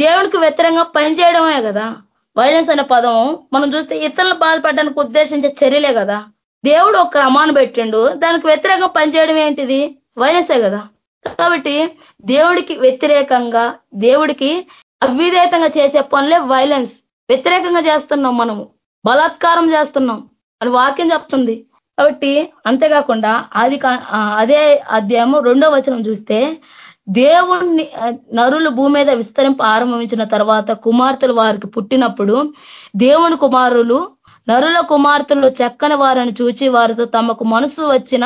దేవునికి వ్యతిరేకంగా పనిచేయడమే కదా. వైలెన్స్ అనే పదం మనం చూస్తే ఇతరులు బాధపడడానికి ఉద్దేశించే చర్యలే కదా. దేవుడు ఒక క్రమాన్ని పెట్టిండు. దానికి వ్యతిరేకంగా పనిచేయడం ఏంటిది? వైలెన్సే కదా. కాబట్టి దేవుడికి వ్యతిరేకంగా దేవుడికి అవిధేతంగా చేసే పనులే వైలెన్స్ వ్యతిరేకంగా చేస్తున్నాం మనము. బలాత్కారం చేస్తున్నాం. అని వాక్యం చెప్తుంది. కాబట్టి అంతేకాకుండా అది అదే అధ్యాయము రెండో వచనం చూస్తే దేవుణ్ణి నరులు భూమి మీద విస్తరింప ఆరంభించిన తర్వాత కుమార్తెలు వారికి పుట్టినప్పుడు దేవుని కుమారులు నరుల కుమార్తెలు చెక్కని వారిని చూచి వారితో తమకు మనసు వచ్చిన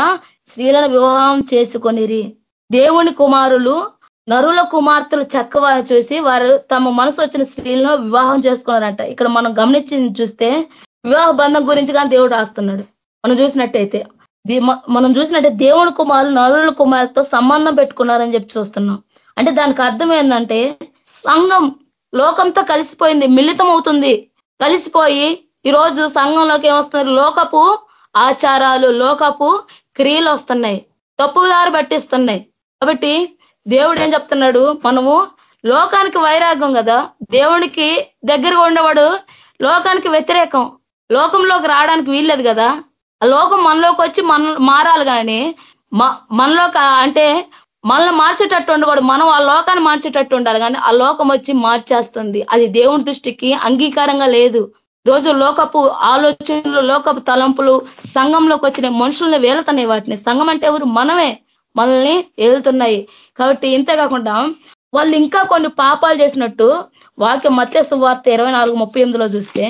స్త్రీలను వివాహం చేసుకొనిరి. దేవుని కుమారులు నరుల కుమార్తెలు చక్కవారిని చూసి వారు తమ మనసు వచ్చిన స్త్రీలను వివాహం చేసుకున్నారంట. ఇక్కడ మనం గమనించి చూస్తే వివాహ బంధం గురించి కానీ దేవుడు రాస్తున్నాడు. మనం చూసినట్టయితే మనం చూసినట్టే దేవుని కుమారులు నరుల కుమారులతో సంబంధం పెట్టుకున్నారని చెప్పి చూస్తున్నాం. అంటే దానికి అర్థం ఏంటంటే సంఘం లోకంతో కలిసిపోయింది మిళితం అవుతుంది కలిసిపోయి ఈరోజు సంఘంలోకి ఏమొస్తున్నారు? లోకపు ఆచారాలు లోకపు క్రియలు వస్తున్నాయి. తప్పుదారు పట్టిస్తున్నాయి. కాబట్టి దేవుడు ఏం చెప్తున్నాడు? మనము లోకానికి వైరాగ్యం కదా. దేవునికి దగ్గరగా ఉండేవాడు లోకానికి వ్యతిరేకం. లోకంలోకి రావడానికి వీల్లేదు కదా. ఆ లోకం మనలోకి వచ్చి మన మారాలి కానీ మనలోకి అంటే మనల్ని మార్చేటట్టు ఉండకూడదు మనం ఆ లోకాన్ని మార్చేటట్టు ఉండాలి కానీ ఆ లోకం వచ్చి మార్చేస్తుంది. అది దేవుని దృష్టికి అంగీకారంగా లేదు. రోజు లోకపు ఆలోచనలు లోకపు తలంపులు సంఘంలోకి వచ్చిన మనుషుల్ని వేలుతున్నాయి వాటిని. సంఘం అంటే ఎవరు? మనమే. మనల్ని ఏలుతున్నాయి. కాబట్టి ఇంతే కాకుండా వాళ్ళు ఇంకా కొన్ని పాపాలు చేసినట్టు వాక్యం మత్స్య వార్త ఇరవై నాలుగు ముప్పై ఎనిమిదిలో చూస్తే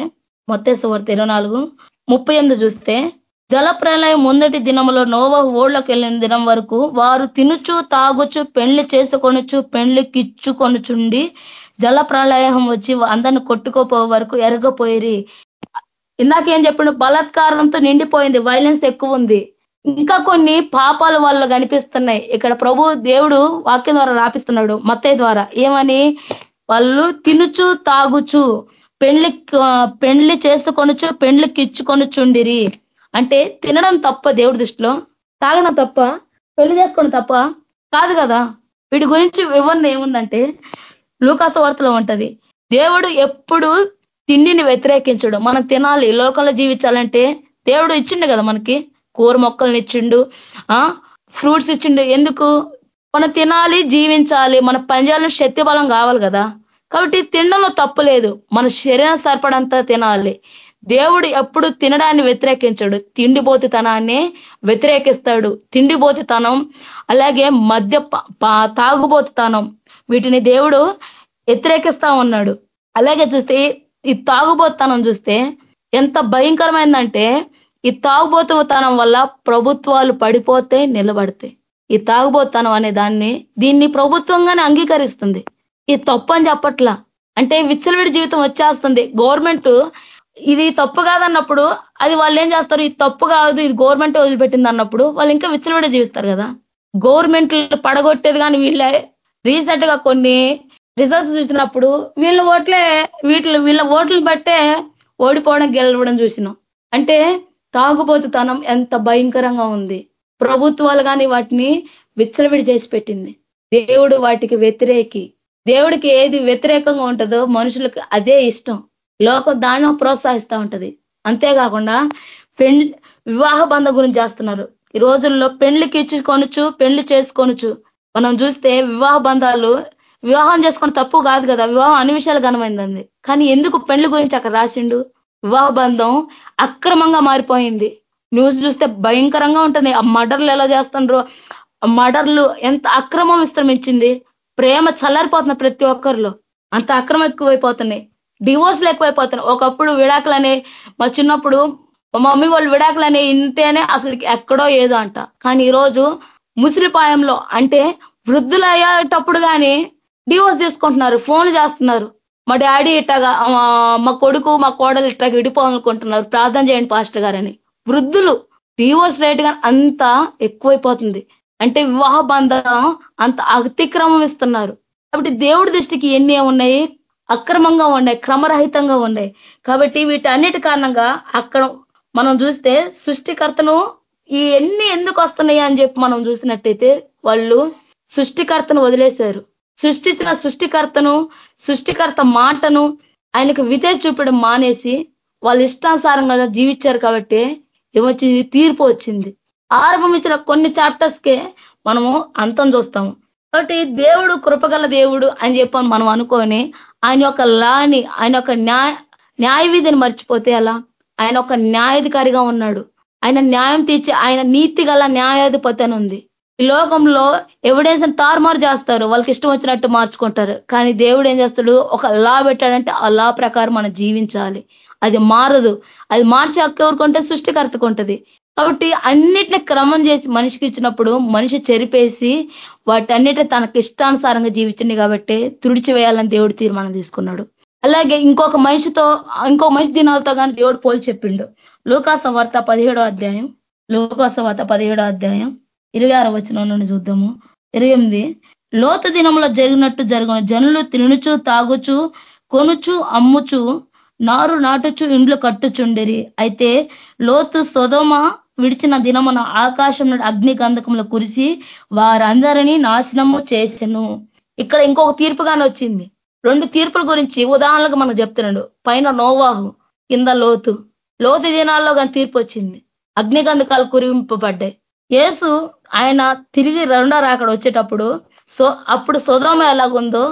మత్స్య వార్త ఇరవై నాలుగు ముప్పై ఎనిమిది చూస్తే జల ప్రళయం ముందటి దినములో నోవ ఓళ్ళకి వెళ్ళిన దినం వరకు వారు తినుచు తాగుచు పెళ్ళి చేసుకొనుచు పెళ్ళి కిచ్చుకొనుచుండి జల ప్రళయం వచ్చి అందరిని కొట్టుకోపో వరకు ఎరగపోయి ఇందాకేం చెప్పండు? బలాత్కారంతో నిండిపోయింది. వైలెన్స్ ఎక్కువ ఉంది. ఇంకా కొన్ని పాపాలు వాళ్ళు కనిపిస్తున్నాయి. ఇక్కడ ప్రభు దేవుడు వాక్యం ద్వారా రాపిస్తున్నాడు. మత్తయ్య ద్వారా. ఏమని? వాళ్ళు తినుచు తాగుచు పెళ్ళి పెళ్ళి చేసుకొనుచు పెళ్ళికి ఇచ్చుకొనుచుండిరి. అంటే తినడం తప్ప దేవుడి దృష్టిలో తాగడం తప్ప పెళ్ళి చేసుకోవడం తప్ప కాదు కదా? వీటి గురించి వివరణ ఏముందంటే లూకాసు వార్తలో ఉంటది. దేవుడు ఎప్పుడు తిండిని వ్యతిరేకించడు. మనం తినాలి. లోకంలో జీవించాలంటే దేవుడు ఇచ్చిండు కదా మనకి. కూర మొక్కల్ని ఇచ్చిండు. ఆ? ఫ్రూట్స్ ఇచ్చిండు. ఎందుకు? మనం తినాలి జీవించాలి. మన పంజాలు శక్తి బలం కావాలి కదా. కాబట్టి తినడంలో తప్పు లేదు. మన శరీరం సరిపడంతా తినాలి. దేవుడు ఎప్పుడు తినడాన్ని వ్యతిరేకించడు. తిండిపోతుతనాన్ని వ్యతిరేకిస్తాడు. తిండిపోతుతనం అలాగే మద్య తాగుబోతుతనం వీటిని దేవుడు వ్యతిరేకిస్తా ఉన్నాడు. అలాగే చూస్తే ఈ తాగుబోతనం చూస్తే ఎంత భయంకరమైందంటే ఈ తాగుబోతుతనం వల్ల ప్రభుత్వాలు పడిపోతే నిలబడతాయి. ఈ తాగుబోతనం అనే దాన్ని దీన్ని ప్రభుత్వంగానే అంగీకరిస్తుంది. ఈ తప్పు అని చెప్పట్లా. అంటే విచ్చలవిడి జీవితం వచ్చేస్తుంది. గవర్నమెంట్ ఇది తప్పు కాదన్నప్పుడు అది వాళ్ళు ఏం చేస్తారు? ఇది తప్పు కాదు ఇది గవర్నమెంట్ వదిలిపెట్టింది అన్నప్పుడు వాళ్ళు ఇంకా విచ్చలవిడి జీవిస్తారు కదా. గవర్నమెంట్ పడగొట్టేది కానీ వీళ్ళే రీసెంట్గా కొన్ని రిజల్ట్స్ చూసినప్పుడు వీళ్ళ ఓట్లే వీటి వీళ్ళ ఓట్లు బట్టే ఓడిపోవడం గెలవడం చూసినాం. అంటే తాగుబోతుతనం ఎంత భయంకరంగా ఉంది. ప్రభుత్వాలు కానీ వాటిని విచ్చలవిడి చేసి పెట్టింది. దేవుడు వాటికి వ్యతిరేకి. దేవుడికి ఏది వ్యతిరేకంగా ఉంటుందో మనుషులకు అదే ఇష్టం. లోకం దాన్ని ప్రోత్సహిస్తూ ఉంటుంది. అంతేకాకుండా పెళ్ళి వివాహ బంధం గురించి చేస్తున్నారు. ఈ రోజుల్లో పెళ్ళికి ఇచ్చుకొనొచ్చు పెళ్ళి చేసుకొనొచ్చు మనం చూస్తే వివాహ బంధాలు వివాహం చేసుకుని తప్పు కాదు కదా వివాహం అన్ని విషయాలు ఘనమైందండి. కానీ ఎందుకు పెళ్ళి గురించి అక్కడ రాసిండు? వివాహ బంధం అక్రమంగా మారిపోయింది. న్యూస్ చూస్తే భయంకరంగా ఉంటుంది. ఆ మర్డర్లు ఎలా చేస్తుండ్రో మర్డర్లు ఎంత అక్రమం విస్తరించింది ప్రేమ చల్లారిపోతున్న ప్రతి ఒక్కరిలో. అంత అక్రమం ఎక్కువైపోతున్నాయి. డివోర్స్లు ఎక్కువైపోతున్నాయి. ఒకప్పుడు విడాకులనే మా చిన్నప్పుడు మా మమ్మీ వాళ్ళు విడాకులనే ఇంతేనే అసలు ఎక్కడో ఏదో అంట. కానీ ఈరోజు ముసిలిపాయంలో అంటే వృద్ధులు అయ్యేటప్పుడు కానీ డివోర్స్ తీసుకుంటున్నారు ఫోన్లు చేస్తున్నారు. మా డాడీ ఇట్టగా మా కొడుకు మా కోడలు ఇట్టగా విడిపోవాలనుకుంటున్నారు. ప్రార్థన చేయండి పాస్టర్ గారని. వృద్ధులు డివోర్స్ రేట్ కానీ అంత ఎక్కువైపోతుంది. అంటే వివాహ బంధం అంత అతిక్రమం ఇస్తున్నారు. కాబట్టి దేవుడి దృష్టికి ఎన్ని ఉన్నాయి? అక్రమంగా ఉన్నాయి క్రమరహితంగా ఉన్నాయి. కాబట్టి వీటన్నిటి కారణంగా అక్కడ మనం చూస్తే సృష్టికర్తను ఈ ఎన్ని ఎందుకు వస్తున్నాయి అని చెప్పి మనం చూసినట్టయితే వాళ్ళు సృష్టికర్తను వదిలేశారు. సృష్టించిన సృష్టికర్తను సృష్టికర్త మాటను ఆయనకు విధే చూపడం మానేసి వాళ్ళు ఇష్టానుసారంగా జీవించారు కాబట్టి ఏమొచ్చింది? తీర్పు వచ్చింది. ఆరంభం ఇచ్చిన కొన్ని చాప్టర్స్ కే మనము అంతం చూస్తాము. కాబట్టి దేవుడు కృపగల దేవుడు అని చెప్పని మనం అనుకొని ఆయన యొక్క లాని ఆయన యొక్క న్యాయ న్యాయ విధిని మర్చిపోతే అలా ఆయన ఒక న్యాయాధికారిగా ఉన్నాడు. ఆయన న్యాయం తీర్చి ఆయన నీతి గల న్యాయాధిపతి అని ఉంది. ఈ లోకంలో ఎవిడెన్స్ తారుమారు చేస్తారు వాళ్ళకి ఇష్టం వచ్చినట్టు మార్చుకుంటారు. కానీ దేవుడు ఏం చేస్తాడు? ఒక లా పెట్టాడంటే ఆ లా ప్రకారం మనం జీవించాలి. అది మారదు. అది మార్చి ఎవరుకుంటే సృష్టికర్తకు ఉంటుంది. కాబట్టి అన్నిటిని క్రమం చేసి మనిషికి ఇచ్చినప్పుడు మనిషి చెరిపేసి వాటన్నిటి తనకు ఇష్టానుసారంగా జీవించింది కాబట్టి తుడిచివేయాలని దేవుడు తీర్మానం తీసుకున్నాడు. అలాగే ఇంకొక మనిషితో ఇంకో మనిషి దినాలతో కానీ దేవుడు పోలి చెప్పిండు. లోకాస వార్త పదిహేడో అధ్యాయం లోకాస వార్త పదిహేడో అధ్యాయం ఇరవై ఆరో వచనం నుండి చూద్దాము. ఇరవై ఎనిమిది లోతు దినంలో జరిగినట్టు జరుగును. జనులు తినుచు తాగుచు కొనుచు అమ్ముచు నారు నాటుచు ఇండ్లు కట్టుచుండిరి. అయితే లోతు సొదమ విడిచిన దినమున ఆకాశం నుండి అగ్ని గంధకంలో కురిసి వారందరినీ నాశనము చేసెను. ఇక్కడ ఇంకొక తీర్పుగానే వచ్చింది. రెండు తీర్పుల గురించి ఉదాహరణకు మనం చెప్తున్నాడు. పైన నోవాహు కింద లోతు. లోతు దినాల్లో కానీ తీర్పు వచ్చింది. అగ్నిగంధకాలు కురింపబడ్డాయి యేసు ఆయన తిరిగి రెండో రాకడ వచ్చేటప్పుడు సో అప్పుడు సుధమ ఎలాగుందో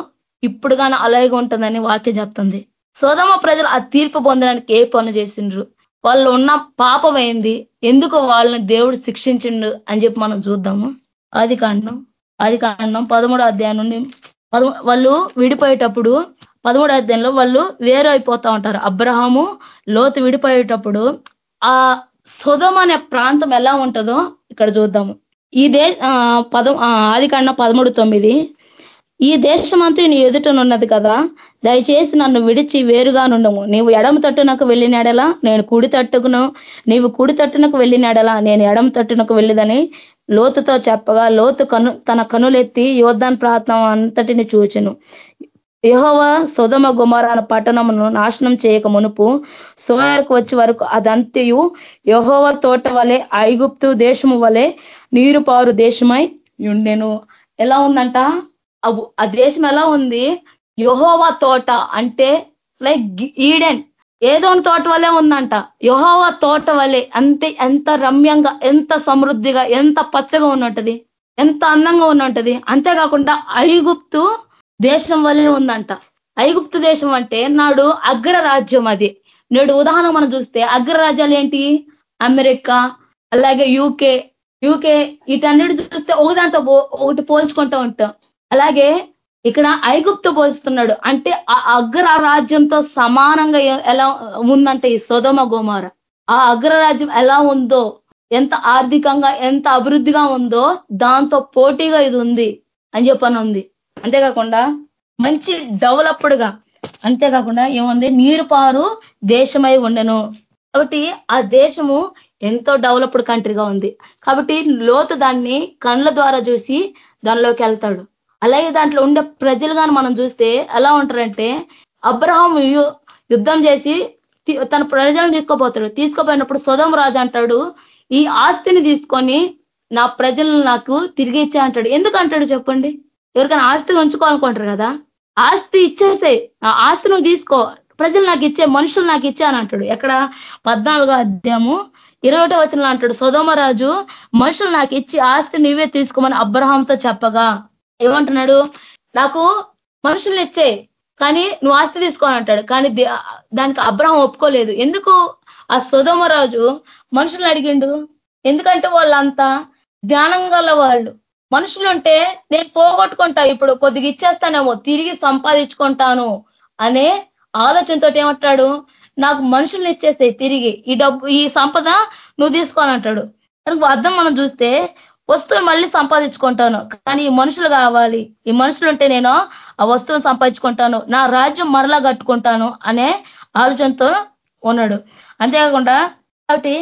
ఇప్పుడు కానీ అలాగే ఉంటుందని వాక్యం చెప్తుంది. సుధమ ప్రజలు ఆ తీర్పు పొందడానికి ఏ పనులు చేసిండ్రు? వాళ్ళు ఉన్న పాపం ఏంది? ఎందుకు వాళ్ళని దేవుడు శిక్షించిండు అని చెప్పి మనం చూద్దాము. ఆది కాండం ఆది కాండం పదమూడో అధ్యాయం నుండి వాళ్ళు విడిపోయేటప్పుడు పదమూడు అధ్యాయంలో వాళ్ళు వేరు అయిపోతా ఉంటారు. అబ్రహాము లోతు విడిపోయేటప్పుడు ఆ సుధం అనే ప్రాంతం ఎలా ఉంటుందో ఇక్కడ చూద్దాము. ఈ దే పదం ఆది కన్నా పదమూడు తొమ్మిది. ఈ దేశమంతా నీ ఎదుటనున్నది కదా దయచేసి నన్ను విడిచి వేరుగా నుండము. నీవు ఎడమ తట్టునకు వెళ్ళినాడలా నేను కుడి తట్టుకును. నీవు కుడి తట్టునకు వెళ్ళినాడలా నేను ఎడమ తట్టునకు వెళ్ళిదని లోతుతో చెప్పగా లోతు కను తన కనులెత్తి యోద్ధాన్ ప్రాంతం అంతటిని చూచెను. యహోవ సుధమ గుమారాన పట్టణమును నాశనం చేయక మునుపు సోయర్కు వచ్చే వరకు అదంతయు యహోవ తోట వలె ఐగుప్తు దేశము వలె నీరు పారు దేశమై ఉండెను ఎలా ఉందంట? ఆ దేశం ఎలా ఉంది? యహోవా తోట అంటే లైక్ ఈడెన్ ఏదో తోట వలే ఉందంట. యహోవా తోట వలె అంతే ఎంత రమ్యంగా ఎంత సమృద్ధిగా ఎంత పచ్చగా ఉన్నట్టుది ఎంత అందంగా ఉన్నట్టుది. అంతేకాకుండా ఐగుప్తు దేశం వల్లే ఉందంట. ఐగుప్తు దేశం అంటే నాడు అగ్రరాజ్యం అది. నేడు ఉదాహరణ మనం చూస్తే అగ్రరాజ్యాలు ఏంటి? అమెరికా అలాగే యూకే. యూకే వీటన్నిటి చూస్తే ఒకదాంతో ఒకటి పోల్చుకుంటూ ఉంటాం. అలాగే ఇక్కడ ఐగుప్తు పోలుస్తున్నాడు. అంటే ఆ అగ్ర రాజ్యంతో సమానంగా ఎలా ఉందంటే ఈ సొదమ గుమార. ఆ అగ్రరాజ్యం ఎలా ఉందో ఎంత ఆర్థికంగా ఎంత అభివృద్ధిగా ఉందో దాంతో పోటీగా ఇది ఉంది అని చెప్పని ఉంది అంతేకాకుండా మంచి డెవలప్డ్గా అంతేకాకుండా ఏముంది? నీరు పారు దేశమై ఉండను. కాబట్టి ఆ దేశము ఎంతో డెవలప్డ్ కంట్రీగా ఉంది. కాబట్టి లోతు దాన్ని కండ్ల ద్వారా చూసి దానిలోకి వెళ్తాడు. అలాగే దాంట్లో ఉండే ప్రజలు కానీ మనం చూస్తే ఎలా ఉంటారంటే అబ్రహం యుద్ధం చేసి తన ప్రజలను తీసుకోపోతాడు. తీసుకోపోయినప్పుడు సుధం రాజు అంటాడు ఈ ఆస్తిని తీసుకొని నా ప్రజలను నాకు తిరిగి ఇచ్చా అంటాడు. ఎందుకు అంటాడు చెప్పండి? ఎవరికైనా ఆస్తి ఉంచుకోవాలనుకుంటారు కదా? ఆస్తి ఇచ్చేసే ఆ ఆస్తి నువ్వు తీసుకో. ప్రజలు నాకు ఇచ్చే మనుషులు నాకు ఇచ్చాను అంటాడు. ఎక్కడ? పద్నాలుగో అధ్యాయము ఇరవై ఒకటో వచ్చిన అంటాడు సుధోమరాజు మనుషులు నాకు ఇచ్చి ఆస్తి నువ్వే తీసుకోమని అబ్రహాంతో చెప్పగా. ఏమంటున్నాడు? నాకు మనుషుల్ని ఇచ్చే కానీ నువ్వు ఆస్తి తీసుకోని అంటాడు. కానీ దానికి అబ్రహం ఒప్పుకోలేదు. ఎందుకు? ఆ సుధోమరాజు మనుషుల్ని అడిగిండు. ఎందుకంటే వాళ్ళంతా ధ్యానం గల వాళ్ళు. మనుషులుంటే నేను పోగొట్టుకుంటా ఇప్పుడు కొద్దిగా ఇచ్చేస్తానేమో తిరిగి సంపాదించుకుంటాను అనే ఆలోచనతో ఏమంటాడు? నాకు మనుషుల్ని ఇచ్చేస్తే తిరిగి ఈ డబ్బు ఈ సంపద నువ్వు తీసుకొని అంటాడు. దానికి అర్థం మనం చూస్తే వస్తువులు మళ్ళీ సంపాదించుకుంటాను కానీ ఈ మనుషులు కావాలి. ఈ మనుషులు ఉంటే నేను ఆ వస్తువును సంపాదించుకుంటాను నా రాజ్యం మరలా కట్టుకుంటాను అనే ఆలోచనతో ఉన్నాడు. అంతేకాకుండా కాబట్టి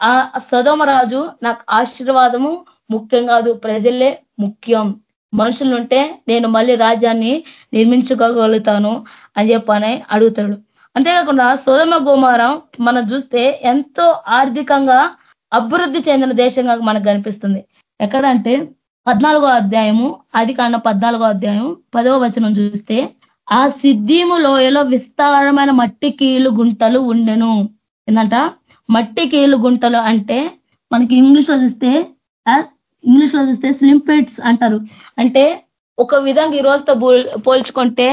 ఆ సదోమరాజు నాకు ఆశీర్వాదము ముఖ్యం కాదు. ప్రజలే ముఖ్యం. మనుషులుంటే నేను మళ్ళీ రాజ్యాన్ని నిర్మించుకోగలుగుతాను అని చెప్పని అడుగుతాడు. అంతేకాకుండా సోదమ గుమారం మనం చూస్తే ఎంతో ఆర్థికంగా అభివృద్ధి చెందిన దేశంగా మనకు కనిపిస్తుంది. ఎక్కడంటే పద్నాలుగో అధ్యాయము అది కాండ పద్నాలుగో అధ్యాయం పదవ వచనం చూస్తే ఆ సిద్ధిము లోయలో విస్తారమైన మట్టి కీలు గుంటలు ఉండెను. ఏంటంట మట్టి కీలు గుంటలు అంటే మనకి ఇంగ్లీష్లో చూస్తే ఇంగ్లీష్లో చూస్తే స్లింపెట్స్ అంటారు. అంటే ఒక విధంగా ఈ రోజుతో పోల్చుకుంటే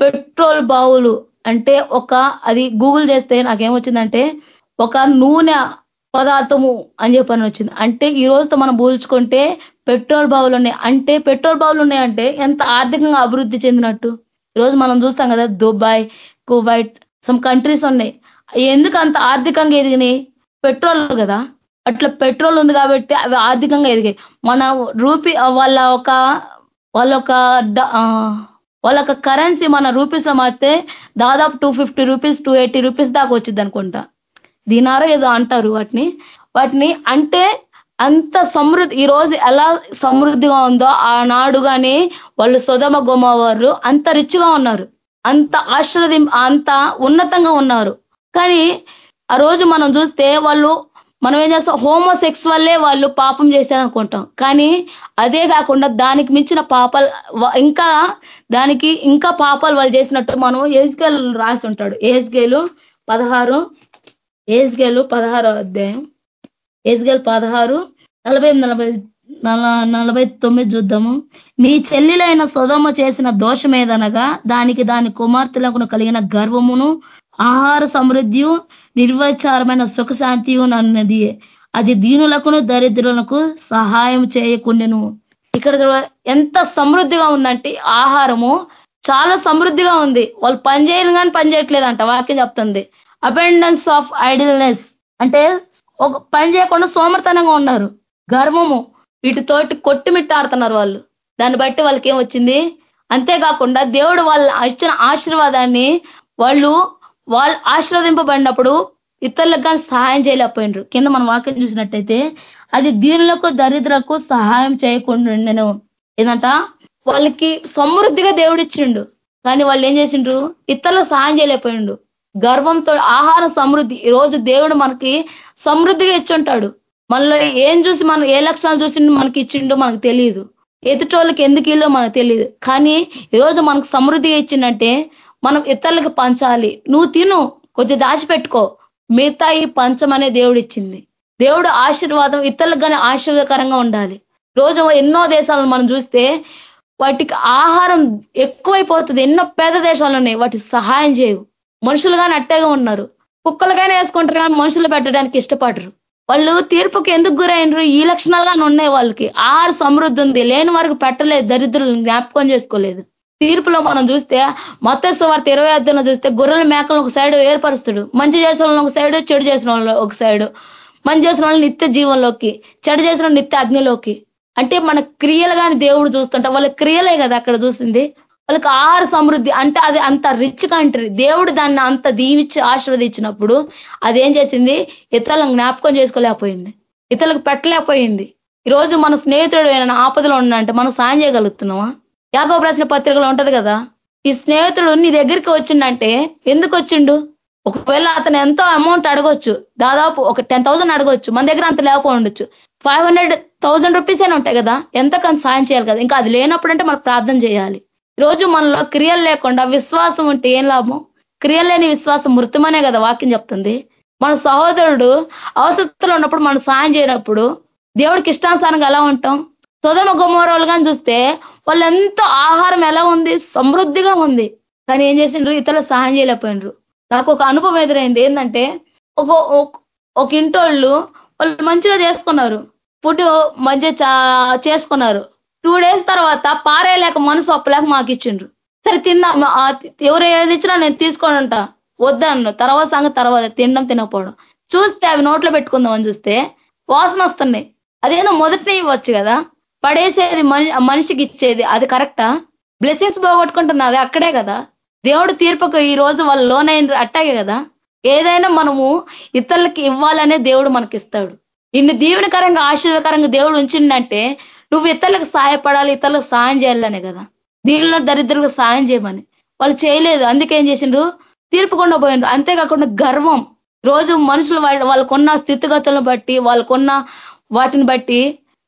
పెట్రోల్ బావులు అంటే ఒక అది గూగుల్ చేస్తే నాకేమొచ్చిందంటే ఒక నూనె పదార్థము అని చెప్పని వచ్చింది అంటే ఈ రోజుతో మనం పోల్చుకుంటే పెట్రోల్ బావులు ఉన్నాయి అంటే పెట్రోల్ బావులు ఉన్నాయంటే ఎంత ఆర్థికంగా అభివృద్ధి చెందినట్టు. ఈరోజు మనం చూస్తాం కదా దుబాయ్ కువైట్ సమ్ కంట్రీస్ ఉన్నాయి. ఎందుకు అంత ఆర్థికంగా ఎదిగినాయి? పెట్రోల్ కదా. అట్లా పెట్రోల్ ఉంది కాబట్టి అవి ఆర్థికంగా ఎదిగాయి. మన రూపీ వాళ్ళ ఒక వాళ్ళ ఒక వాళ్ళ ఒక కరెన్సీ మన రూపీస్లో దాదాపు two fifty rupees two eighty rupees దాకా వచ్చింది అనుకుంటా. దీనారో ఏదో అంటారు వాటిని. వాటిని అంటే అంత సమృద్ధి ఈ రోజు ఎలా సమృద్ధిగా ఉందో ఆనాడు కానీ వాళ్ళు సుధమ గుమ్మవారు అంత రిచ్గా ఉన్నారు. అంత ఆశ్రది అంత ఉన్నతంగా ఉన్నారు. కానీ ఆ రోజు మనం చూస్తే వాళ్ళు మనం ఏం చేస్తాం? హోమోసెక్స్ వల్లే వాళ్ళు పాపం చేశారనుకుంటాం. కానీ అదే కాకుండా దానికి మించిన పాపాలు ఇంకా దానికి ఇంకా పాపాలు వాళ్ళు చేసినట్టు మనం ఏజ్గేలు రాసి ఉంటాడు. ఏజ్గేలు పదహారు ఏజ్గేలు పదహారో అధ్యాయం. ఏజ్గేలు పదహారు నలభై నలభై నలభై తొమ్మిది చూద్దాము. నీ చెల్లిలైన సుధమ చేసిన దోషమేదనగా దానికి దాని కుమార్తెలకు కలిగిన గర్వమును ఆహార సమృద్ధి నిర్వచారమైన సుఖశాంతి అన్నది అది దీనులకును దరిద్రులకు సహాయం చేయకుండెను. ఇక్కడ ఎంత సమృద్ధిగా ఉందంటే ఆహారము చాలా సమృద్ధిగా ఉంది. వాళ్ళు పని చేయను కానీ పని చేయట్లేదంట వాక్యం చెప్తుంది. అబెండెన్స్ ఆఫ్ ఐడిల్నెస్ అంటే ఒక పని చేయకుండా సోమర్తనంగా ఉన్నారు. గర్వము వీటితోటి కొట్టుమిట్టాడుతున్నారు వాళ్ళు. దాన్ని బట్టి వాళ్ళకి ఏం వచ్చింది? అంతేకాకుండా దేవుడు వాళ్ళ ఇచ్చిన ఆశీర్వాదాన్ని వాళ్ళు వాళ్ళు ఆశీర్వదింపబడినప్పుడు ఇతరులకు కానీ సహాయం చేయలేకపోయినరు. కింద మనం వాక్యం చూసినట్టయితే అది దీనులకు దరిద్రకు సహాయం చేయకుండా నేను ఏదంట? వాళ్ళకి సమృద్ధిగా దేవుడిచ్చిండు కానీ వాళ్ళు ఏం చేసిండ్రు? ఇతరులకు సహాయం చేయలేకపోయిండు. గర్వంతో ఆహార సమృద్ధి. ఈ రోజు దేవుడు మనకి సమృద్ధిగా ఇచ్చుంటాడు. మనలో ఏం చూసి మనం ఏ లక్షణాలు చూసి మనకి ఇచ్చిండో మనకు తెలియదు ఎదుటోళ్ళకి ఎందుకు ఇల్లో మనకు తెలియదు కానీ ఈరోజు మనకు సమృద్ధిగా ఇచ్చిండంటే మనం ఇతరులకు పంచాలి. నువ్వు తిను కొద్ది దాచిపెట్టుకో. మిగతా ఈ పంచమనే దేవుడు ఇచ్చింది. దేవుడు ఆశీర్వాదం ఇతరులకు కానీ ఆశీర్వాదకరంగా ఉండాలి. రోజు ఎన్నో దేశాలను మనం చూస్తే వాటికి ఆహారం ఎక్కువైపోతుంది. ఎన్నో పేద దేశాలు ఉన్నాయి వాటికి సహాయం చేయవు. మనుషులు కానీ అట్టేగా ఉన్నారు. కుక్కలుగానే వేసుకుంటారు కానీ మనుషులు పెట్టడానికి ఇష్టపడరు. వాళ్ళు తీర్పుకి ఎందుకు గురైనరు? ఈ లక్షణాలుగానే ఉన్నాయి వాళ్ళకి. ఆహార సమృద్ధి ఉంది. లేని వారికి పెట్టలేదు. దరిద్రులను జ్ఞాపకం చేసుకోలేదు. తీర్పులో మనం చూస్తే మత్స్య వార్త ఇరవై అధ్యయన చూస్తే గొర్రెల మేకలను ఒక సైడ్ ఏర్పరుస్తాడు. మంచి చేసిన వాళ్ళని ఒక సైడ్ చెడు చేసిన వాళ్ళు ఒక సైడ్ మంచి చేసిన వాళ్ళని నిత్య జీవంలోకి చెడు చేసిన నిత్య అగ్నిలోకి. అంటే మన క్రియలు కానీ దేవుడు చూస్తుంటే వాళ్ళ క్రియలే కదా అక్కడ చూసింది. వాళ్ళకి ఆహార సమృద్ధి అంటే అది అంత రిచ్ కంట్రీ దేవుడు దాన్ని అంత దీవించి ఆశీర్వదించినప్పుడు అదేం చేసింది? ఇతరులను జ్ఞాపకం చేసుకోలేకపోయింది. ఇతరులకు పెట్టలేకపోయింది. ఈరోజు మన స్నేహితుడు ఏమైనా ఆపదలో ఉన్నంటే మనం సాయం చేయగలుగుతున్నామా? యాగో ప్రశ్న పత్రికలో ఉంటది కదా? ఈ స్నేహితుడు నీ దగ్గరికి వచ్చిండంటే ఎందుకు వచ్చిండు? ఒకవేళ అతను ఎంతో అమౌంట్ అడగొచ్చు దాదాపు ఒక టెన్ థౌసండ్ అడగొచ్చు మన దగ్గర అంత లేకుండా ఉండొచ్చు. ఫైవ్ హండ్రెడ్ థౌసండ్ రూపీస్ అయినా ఉంటాయి కదా? ఎంతకని సాయం చేయాలి కదా? ఇంకా అది లేనప్పుడు అంటే మనం ప్రార్థన చేయాలి. రోజు మనలో క్రియలు లేకుండా విశ్వాసం ఉంటే ఏం లాభం? క్రియలు లేని విశ్వాసం మృతమనే కదా వాక్యం చెప్తుంది. మన సహోదరుడు అవసరంలో ఉన్నప్పుడు మనం సాయం చేయనప్పుడు దేవుడికి ఇష్టానుసారంగా ఎలా ఉంటాం? సుధమ గుమ్మరోళ్ళు కానీ చూస్తే వాళ్ళంతా ఆహారం ఎలా ఉంది? సమృద్ధిగా ఉంది. కానీ ఏం చేసిండ్రు? ఇతరులు సహాయం చేయలేకపోయినరు. నాకు ఒక అనుభవం ఎదురైంది. ఏంటంటే ఒక ఒక ఇంటోళ్ళు వాళ్ళు మంచిగా చేసుకున్నారు. ఫుడ్ మంచిగా చేసుకున్నారు. టూ డేస్ తర్వాత పారేయలేక మనసు ఒప్పలేక మాకు ఇచ్చిండ్రు. సరే తిన్నా ఎవరు ఏది ఇచ్చినా నేను తీసుకొని ఉంటా. వద్దన్ను తర్వాత సంగతి తర్వాత. తినడం తినకపోవడం. చూస్తే అవి నోట్లో పెట్టుకుందాం అని చూస్తే వాసన వస్తున్నాయి. అదేదో మొదటినే ఇవ్వచ్చు కదా? పడేసేది మనిషికి ఇచ్చేది. అది కరెక్టా? బ్లెస్సింగ్స్ పోగొట్టుకుంటున్నా అది అక్కడే కదా? దేవుడు తీర్పుకు ఈ రోజు వాళ్ళు లోనైన అట్టాగే కదా? ఏదైనా మనము ఇతరులకి ఇవ్వాలనే దేవుడు మనకి ఇస్తాడు ఇన్ని దీవెనకరంగా ఆశీర్వకరంగా దేవుడు ఉంచిందంటే నువ్వు ఇతరులకు సహాయపడాలి ఇతరులకు సాయం చేయాలనే కదా? దీనిలో దరిద్రులకు సాయం చేయమని. వాళ్ళు చేయలేదు. అందుకే ఏం చేసిండ్రు? తీర్పుకుండా పోయిండ్రు. అంతేకాకుండా గర్వం. రోజు మనుషులు వాళ్ళకున్న స్థితిగతులను బట్టి వాళ్ళకున్న వాటిని బట్టి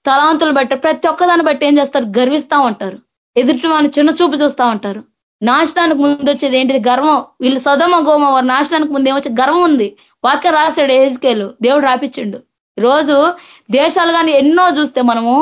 తలాంతులు బట్టి ప్రతి ఒక్కదాన్ని బట్టి ఏం చేస్తారు? గర్విస్తూ ఉంటారు. ఎదుటి వాడిని చిన్న చూపు చూస్తూ ఉంటారు. నాశనానికి ముందు వచ్చేది ఏంటిది? గర్వం. వీళ్ళు సదమ గోమ వారు నాశనానికి ముందు ఏమొచ్చి గర్వం ఉంది. వాక్యం రాశాడు ఏజ్కేలు. దేవుడు రాపించిండు రోజు దేశాలు కానీ ఎన్నో చూస్తే మనము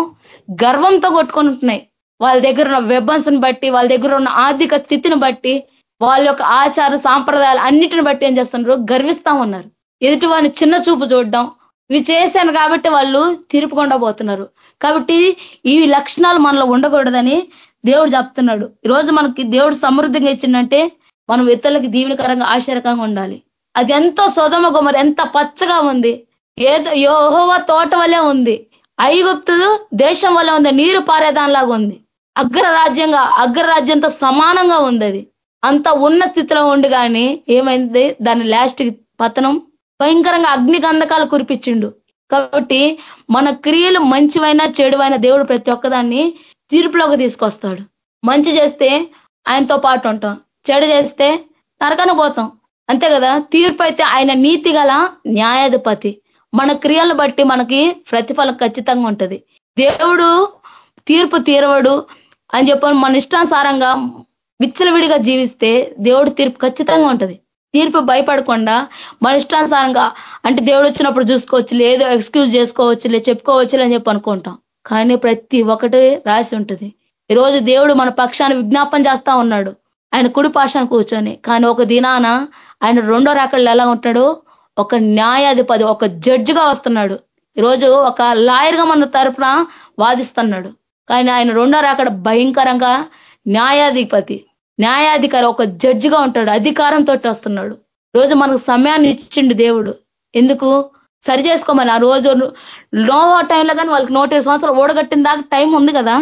గర్వంతో కొట్టుకొని ఉంటున్నాయి వాళ్ళ దగ్గర ఉన్న వెబన్స్ని బట్టి వాళ్ళ దగ్గర ఉన్న ఆర్థిక స్థితిని బట్టి వాళ్ళ యొక్క ఆచార సాంప్రదాయాలు అన్నిటిని బట్టి ఏం చేస్తున్నారు? గర్విస్తా ఉన్నారు. ఎదుటి వారిని చిన్న చూపు చూడడం ఇవి చేశాను కాబట్టి వాళ్ళు తీర్పుకుండా పోతున్నారు. కాబట్టి ఈ లక్షణాలు మనలో ఉండకూడదని దేవుడు చెప్తున్నాడు. ఈరోజు మనకి దేవుడు సమృద్ధిగా ఇచ్చిందంటే మనం ఇతరులకి దీవెనకరంగా ఆశ్చర్యకంగా ఉండాలి. అది ఎంతో సోదమ గుమరి ఎంత పచ్చగా ఉంది. ఏదో యోహోవ తోట వల్లే ఉంది. ఐగుప్తు దేశం వల్ల ఉంది నీరు పారేదానిలాగా ఉంది. అగ్రరాజ్యంగా అగ్రరాజ్యంతో సమానంగా ఉంది అది. అంత ఉన్న స్థితిలో ఉండి కానీ ఏమైంది? దాని లాస్ట్ పతనం భయంకరంగా అగ్ని గంధకాలు కురిపించిండు. కాబట్టి మన క్రియలు మంచివైనా చెడువైనా దేవుడు ప్రతి ఒక్కదాన్ని తీర్పులోకి తీసుకొస్తాడు. మంచి చేస్తే ఆయనతో పాటు ఉంటాం. చెడు చేస్తే నరకను పోతాం. అంతే కదా? తీర్పు అయితే ఆయన నీతి గల న్యాయాధిపతి. మన క్రియలను బట్టి మనకి ప్రతిఫలం ఖచ్చితంగా ఉంటది. దేవుడు తీర్పు తీరవడు అని చెప్పని మన ఇష్టానుసారంగా విచ్చలవిడిగా జీవిస్తే దేవుడు తీర్పు ఖచ్చితంగా ఉంటది. తీర్పు భయపడకుండా మన ఇష్టానుసారంగా అంటే దేవుడు వచ్చినప్పుడు చూసుకోవచ్చు లేదో ఎక్స్క్యూజ్ చేసుకోవచ్చు లేదు చెప్పుకోవచ్చు అని చెప్పి అనుకుంటాం. కానీ ప్రతి ఒక్కటి రాసి ఉంటుంది. ఈరోజు దేవుడు మన పక్షాన్ని విజ్ఞాపం చేస్తా ఉన్నాడు. ఆయన కుడి పాషాన్ని కూర్చొని కానీ ఒక దినాన ఆయన రెండో రాకళ్ళు ఎలా ఉంటాడు? ఒక న్యాయాధిపతి ఒక జడ్జిగా వస్తున్నాడు. ఈరోజు ఒక లాయర్గా మన తరఫున వాదిస్తున్నాడు. కానీ ఆయన రెండో రాకడ భయంకరంగా న్యాయాధిపతి. న్యాయాధికారి ఒక జడ్జిగా ఉంటాడు అధికారంతో వస్తున్నాడు. రోజు మనకు సమయాన్ని ఇచ్చిండు దేవుడు. ఎందుకు? సరి చేసుకోమని. ఆ రోజు నోవా టైంలో కానీ వాళ్ళకి నూట సంవత్సరాలు ఓడగట్టిన దాకా టైం ఉంది కదా?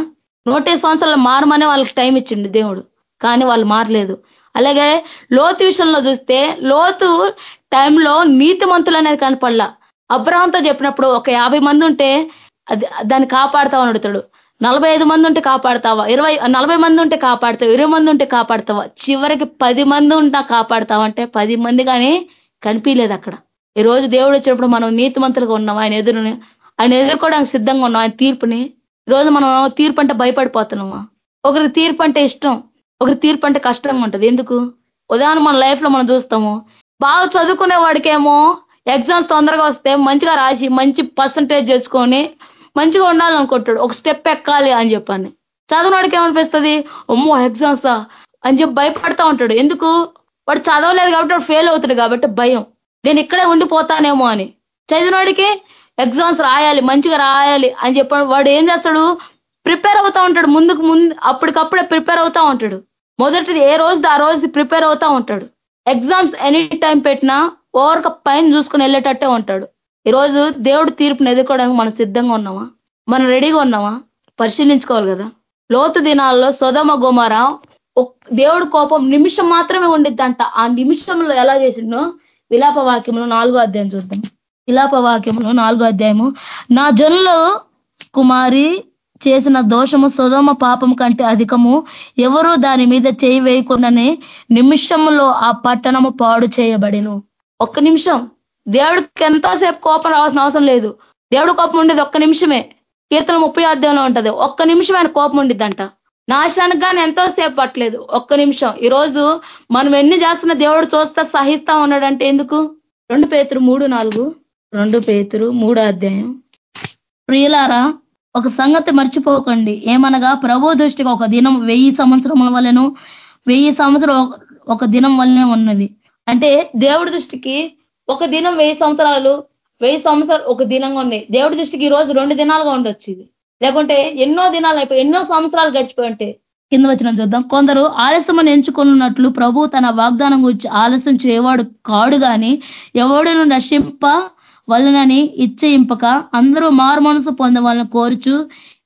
నూట సంవత్సరాలు మారమనే వాళ్ళకి టైం ఇచ్చిండు దేవుడు. కానీ వాళ్ళు మారలేదు. అలాగే లోతు విషయంలో చూస్తే లోతు టైంలో నీతిమంతులు అనేది కనపడలా. అబ్రహంతో చెప్పినప్పుడు ఒక యాభై మంది ఉంటే అది దాన్ని కాపాడుతామని అడుగుతాడు. నలభై ఐదు మంది ఉంటే కాపాడతావా? ఇరవై నలభై మంది ఉంటే కాపాడతావు? ఇరవై మంది ఉంటే కాపాడతావా? చివరికి పది మంది ఉంటా కాపాడతావు? అంటే పది మంది కానీ కనిపించలేదు అక్కడ. ఈ రోజు దేవుడు వచ్చినప్పుడు మనం నీతిమంతులుగా ఉన్నాం. ఆయన ఎదురుని ఆయన ఎదుర్కోవడానికి సిద్ధంగా ఉన్నాం. ఆయన తీర్పుని. రోజు మనం తీర్పు అంటే భయపడిపోతున్నామా? ఒకరి తీర్పు అంటే ఇష్టం. ఒకరి తీర్పు అంటే కష్టంగా ఉంటుంది. ఎందుకు? ఉదాహరణ మన లైఫ్లో మనం చూస్తాము బాగా చదువుకునే వాడికేమో ఎగ్జామ్స్ తొందరగా వస్తే మంచిగా రాసి మంచి పర్సంటేజ్ చేసుకొని మంచిగా ఉండాలనుకుంటాడు. ఒక స్టెప్ ఎక్కాలి అని చెప్పని. చదవనాడికి ఏమనిపిస్తుంది? అమ్మో ఎగ్జామ్స్ అని చెప్పి భయపడతా ఉంటాడు. ఎందుకు? వాడు చదవలేదు కాబట్టి వాడు ఫెయిల్ అవుతాడు కాబట్టి భయం. నేను ఇక్కడే ఉండిపోతానేమో అని. చదివినోడికి ఎగ్జామ్స్ రాయాలి మంచిగా రాయాలి అని చెప్పాడు వాడు ఏం చేస్తాడు? ప్రిపేర్ అవుతా ఉంటాడు. ముందుకు ముందు అప్పటికప్పుడే ప్రిపేర్ అవుతా ఉంటాడు. మొదటిది ఏ రోజు ఆ రోజు ప్రిపేర్ అవుతా ఉంటాడు. ఎగ్జామ్స్ ఎనీ టైం పెట్టినా ఓవర్క పైన చూసుకుని వెళ్ళేటట్టే ఉంటాడు. ఈరోజు దేవుడు తీర్పును ఎదుర్కోవడానికి మనం సిద్ధంగా ఉన్నామా? మనం రెడీగా ఉన్నామా? పరిశీలించుకోవాలి కదా. లోతు దినాల్లో సొదమ గుమార దేవుడు కోపం నిమిషం మాత్రమే ఉండిద్దంట. ఆ నిమిషంలో ఎలా చేసిండో? విలాప వాక్యంలో నాలుగో అధ్యాయం చూద్దాం. విలాప వాక్యంలో నాలుగో అధ్యాయము. నా జనులు కుమారి చేసిన దోషము సుధమ పాపం కంటే అధికము. ఎవరు దాని మీద చేయి వేయకుండానే నిమిషంలో ఆ పట్టణము పాడు చేయబడిను. ఒక్క నిమిషం. దేవుడికి ఎంతసేపు కోపం రావాల్సిన అవసరం లేదు. దేవుడు కోపం ఉండేది ఒక్క నిమిషమే. కీర్తన ముప్పై అధ్యాయంలో ఉంటది. ఒక్క నిమిషం ఆయన కోపం ఉండిద్దంట. నాశనానికి కానీ ఎంతోసేపు పట్టలేదు. ఒక్క నిమిషం. ఈరోజు మనం ఎన్ని చేస్తున్న దేవుడు చూస్తా సహిస్తా ఉన్నాడంటే ఎందుకు? రెండు పేతురు మూడు నాలుగు. రెండు పేతురు మూడో అధ్యాయం. ప్రియులారా ఒక సంగతి మర్చిపోకండి. ఏమనగా ప్రభు దృష్టికి ఒక దినం వెయ్యి సంవత్సరముల వలెను వెయ్యి సంవత్సరం ఒక దినం వల్లనే ఉన్నది. అంటే దేవుడి దృష్టికి ఒక దినం వెయ్యి సంవత్సరాలు వెయ్యి సంవత్సరాలు ఒక దినంగా ఉన్నాయి దేవుడి దృష్టికి ఈ రోజు రెండు దినాలుగా ఉండొచ్చు ఇది. లేకుంటే ఎన్నో దినాలు అయిపోయి ఎన్నో సంవత్సరాలు గడిచిపోయి ఉంటాయి కింద వచ్చిన చూద్దాం. కొందరు ఆలస్యమని ఎంచుకున్నట్లు ప్రభు తన వాగ్దానం గురించి ఆలస్యం చేయవాడు కాడు గాని ఎవడును నశింప వలనని ఇచ్చయింపక అందరూ మారు మనసు పొందవాలని కోరుచు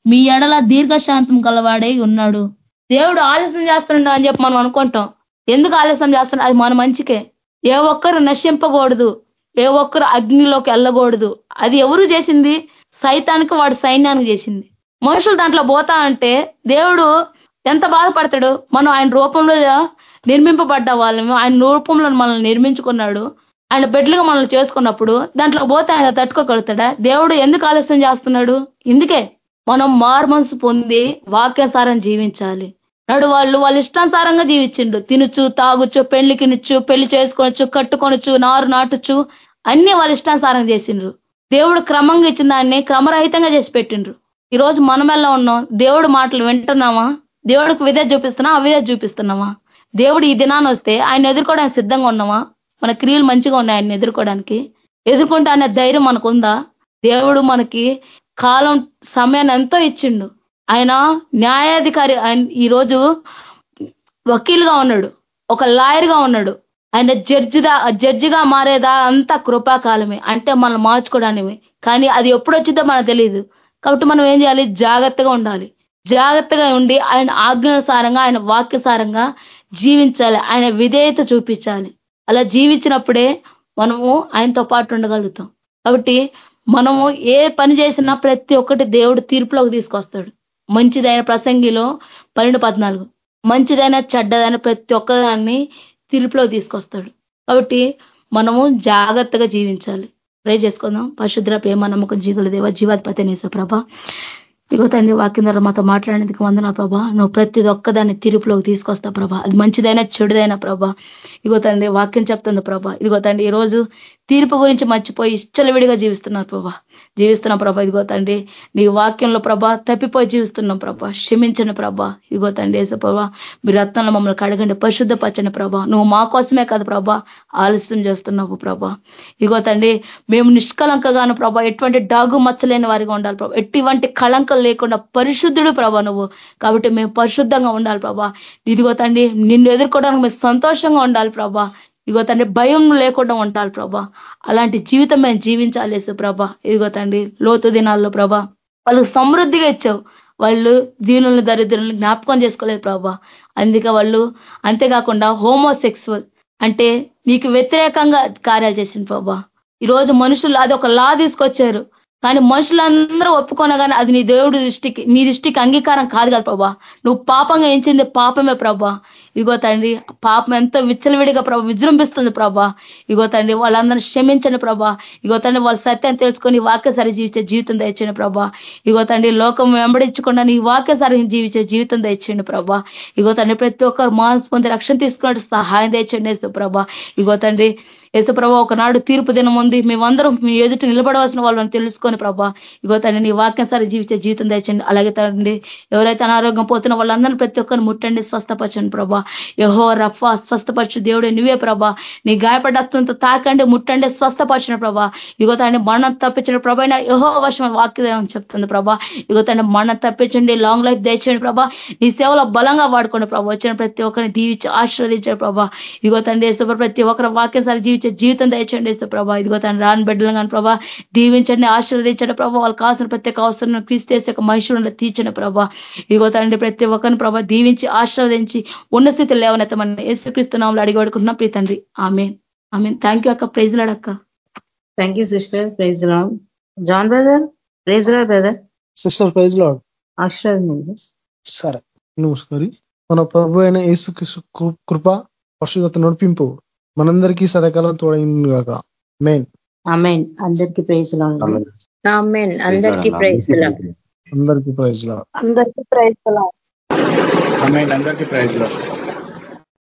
మీ ఎడల దీర్ఘశాంతం గలవాడై ఉన్నాడు. దేవుడు ఆలస్యం చేస్తున్నాడు అని చెప్పి మనం అనుకుంటాం. ఎందుకు ఆలస్యం చేస్తున్నాడు? అది మన మంచికే. ఏ ఒక్కరు నశింపకూడదు. ఏ ఒక్కరు అగ్నిలోకి వెళ్ళకూడదు. అది ఎవరు చేసింది? సైతానికి వాడు సైన్యానికి చేసింది. మనుషులు దాంట్లో పోతా అంటే దేవుడు ఎంత బాధపడతాడు? మనం ఆయన రూపంలో నిర్మింపబడ్డ వాళ్ళము. ఆయన రూపంలో మనల్ని నిర్మించుకున్నాడు. ఆయన బిడ్డలుగా మనల్ని చేసుకున్నప్పుడు దాంట్లో పోతే ఆయన తట్టుకోగలుగుతాడా? దేవుడు ఎందుకు ఆలస్యం చేస్తున్నాడు? ఇందుకే మనం మార్మన్స్ పొంది వాక్యాసారం జీవించాలి. నాడు వాళ్ళు వాళ్ళ ఇష్టానుసారంగా జీవించిండు తినచ్చు తాగుచ్చు పెళ్ళికినొచ్చు పెళ్ళి చేసుకొనొచ్చు కట్టుకొనొచ్చు నారు నాటుచు అన్ని వాళ్ళ ఇష్టానుసారం చేసిండ్రు. దేవుడు క్రమంగా ఇచ్చిన దాన్ని క్రమరహితంగా చేసి పెట్టిండ్రు. ఈ రోజు మనం ఎలా ఉన్నాం? దేవుడు మాటలు వింటున్నామా? దేవుడికి విధ చూపిస్తున్నా అవిధ చూపిస్తున్నామా? దేవుడు ఈ దినాన్ని వస్తే ఆయన ఎదుర్కోవడానికి సిద్ధంగా ఉన్నామా? మన క్రియలు మంచిగా ఉన్నాయి ఆయన ఎదుర్కోవడానికి. ఎదుర్కొంటే అనే ధైర్యం మనకుందా? దేవుడు మనకి కాలం సమయాన్ని ఎంతో ఇచ్చిండు. ఆయన న్యాయాధికారి ఆయన ఈరోజు వకీల్గా ఉన్నాడు ఒక లాయర్గా ఉన్నాడు. ఆయన జడ్జిదా జడ్జిగా మారేదా అంతా కృపాకాలమే అంటే మనం మార్చుకోవడానికి కానీ అది ఎప్పుడు వచ్చిందో మనకు తెలియదు కాబట్టి మనం ఏం చేయాలి? జాగ్రత్తగా ఉండాలి. జాగ్రత్తగా ఉండి ఆయన ఆజ్ఞానుసారంగా ఆయన వాక్యసారంగా జీవించాలి. ఆయన విధేయత చూపించాలి. అలా జీవించినప్పుడే మనము ఆయనతో పాటు ఉండగలుగుతాం. కాబట్టి మనము ఏ పని చేసినా ప్రతి ఒక్కటి దేవుడు తీర్పులోకి తీసుకొస్తాడు. మంచిదైన ప్రసంగిలో పన్నెండు పద్నాలుగు. మంచిదైన చెడ్డదైన ప్రతి ఒక్కదాన్ని తీర్పులో తీసుకొస్తాడు. కాబట్టి మనము జాగ్రత్తగా జీవించాలి. ప్రే చేసుకుందాం. పరిశుద్ర ప్రేమ నమ్మకం జీవుల దేవ జీవాధిపతి నేస ప్రభ. ఇగో తండ్రి వాక్యం ద్వారా మాతో మాట్లాడేందుకు వందన ప్రభా. నువ్వు ప్రతి ఒక్కదాన్ని తీర్పులోకి తీసుకొస్తా ప్రభా. అది మంచిదైనా చెడుదైనా ప్రభా. ఇగో తండ్రి వాక్యం చెప్తుంది ప్రభా. ఇదిగో తండ్రి ఈరోజు తీర్పు గురించి మర్చిపోయి ఇష్టలవిడిగా జీవిస్తున్నారు ప్రభా. జీవిస్తున్నాం ప్రభా ఇదిగో తండ్రి. నీ వాక్యంలో ప్రభా తప్పిపోయి జీవిస్తున్నాం ప్రభా. క్షమించను ప్రభా. ఇదిగో తండ్రి వేసే ప్రభా మీ రత్నంలో మమ్మల్ని కడగండి పరిశుద్ధపరచండి ప్రభా. నువ్వు మా కోసమే కదా ప్రభా ఆలస్యం చేస్తున్నావు ప్రభా. ఇదిగో తండ్రి మేము నిష్కలంకగాను ప్రభా ఎటువంటి డాగు మచ్చలేని వారిగా ఉండాలి ప్రభా. ఎటువంటి కళంకం లేకుండా పరిశుద్ధుడు ప్రభా నువ్వు. కాబట్టి మేము పరిశుద్ధంగా ఉండాలి ప్రభా. ఇదిగో తండ్రి నిన్ను ఎదుర్కోవడానికి మేము సంతోషంగా ఉండాలి ప్రభా. ఇగో తండ్రి భయం లేకుండా ఉండాలి ప్రభా. అలాంటి జీవితం మేము జీవించాలి ప్రభా. ఇదిగో తండ్రి లోతు దినాల్లో ప్రభా. వాళ్ళకి సమృద్ధిగా ఇచ్చావు. వాళ్ళు దీనులను దరిద్రులను జ్ఞాపకం చేసుకోలేదు ప్రభా. అందుకే వాళ్ళు అంతేకాకుండా హోమోసెక్సువల్ అంటే నీకు వ్యతిరేకంగా కార్యాలు చేసింది ప్రభా. ఈరోజు మనుషులు అది ఒక లా తీసుకొచ్చారు. కానీ మనుషులందరూ ఒప్పుకున్నా కానీ అది నీ దేవుడి దృష్టికి నీ దృష్టికి అంగీకారం కాదు కదా ప్రభా. నువ్వు పాపంగా ఎంచింది పాపమే ప్రభా. ఇగో తండ్రి పాపం ఎంతో విచ్చలవిడిగా ప్రభా విజృంభిస్తుంది ప్రభా. ఇగో తండ్రి వాళ్ళందరినీ క్షమించండి ప్రభా. ఇగో తండ్రి వాళ్ళ సత్యాన్ని తెలుసుకొని వాక్యసారి జీవించే జీవితం దయచేయండి ప్రభా. ఇగో తండ్రి లోకం వెంబడించకుండా నీ వాక్యసారి జీవించే జీవితం దయచండి ప్రభా. ఇగో తండ్రి ప్రతి ఒక్కరు మానసు పొంది రక్షణ తీసుకున్నట్టు సహాయం దయచేయండి ప్రభా. ఇగో తండ్రి ప్రభా ఒకనాడు తీర్పు దినం ఉంది. మేమందరం మీ ఎదుట నిలబడవలసిన వాళ్ళని తెలుసుకొని ప్రభా ఇగో తండ్రి నీ వాక్యం సరి జీవించే జీవితం తెచ్చండి అలాగే తండ్రి ఎవరైతే అనారోగ్యం పోతున్న వాళ్ళందరినీ ప్రతి ఒక్కరిని ముట్టండి స్వస్థపరచండి ప్రభా. యహో రఫా స్వస్థపరచు దేవుడు నువ్వే ప్రభా. నీ గాయపడస్తంతో తాకండి ముట్టండి స్వస్థపరచిన ప్రభా. ఇగో తండ్రి మరణం తప్పించిన ప్రభా యహో వర్షం వాక్యం చెప్తుంది ప్రభా. ఇగో తండ్రి మరణం తప్పించండి లాంగ్ లైఫ్ దయచేయండి ప్రభా. నీ సేవలో బలంగా వాడుకోండి ప్రభా. వచ్చిన ప్రతి ఒక్కరిని దీవించి ఆశీర్వదించాడు ప్రభా. ఇగో తండ్రి ప్రతి ఒక్కరి వాక్యం సరే జీవించే జీవితం దయచండి వేసే ప్రభా. ఇదిగో తను రాని బిడ్డలు కానీ ప్రభా దీవించండి ఆశీర్వదించండి ప్రభా. వాళ్ళకి కావాల్సిన ప్రత్యేక అవసరం క్రీస్తేసే మహిషుడు తీర్చిన ప్రభా. ఇదిగో తండ్రి ప్రతి ఒక్కరిని ప్రభా దీవించి ఆశీర్వదించి ఉన్న స్థితి లేవనెత్తమని యేసుక్రీస్తునాంలో అడిగి పడుకుంటున్నాం ప్రీ తండ్రి ఆమె ఆమె థ్యాంక్ యూ అక్క. Praise లాడక్క thank you sister praise Lord John brother praise Lord brother sister praise Lord ఆశ్రయం సరే నమస్కారి. మన ప్రభు అయిన యేసు కృప పరిశుద్ధత నడిపింపు. మనందరికీ సదాకాలం తోడైంది కాక మెయిన్ అమెన్ అందరికి ప్రైజ్ ఆమెన్ అందరికీ ప్రైజ్ అందరికీ ప్రైజ్ అందరికీ ప్రైజ్ అందరికీ ప్రైజ్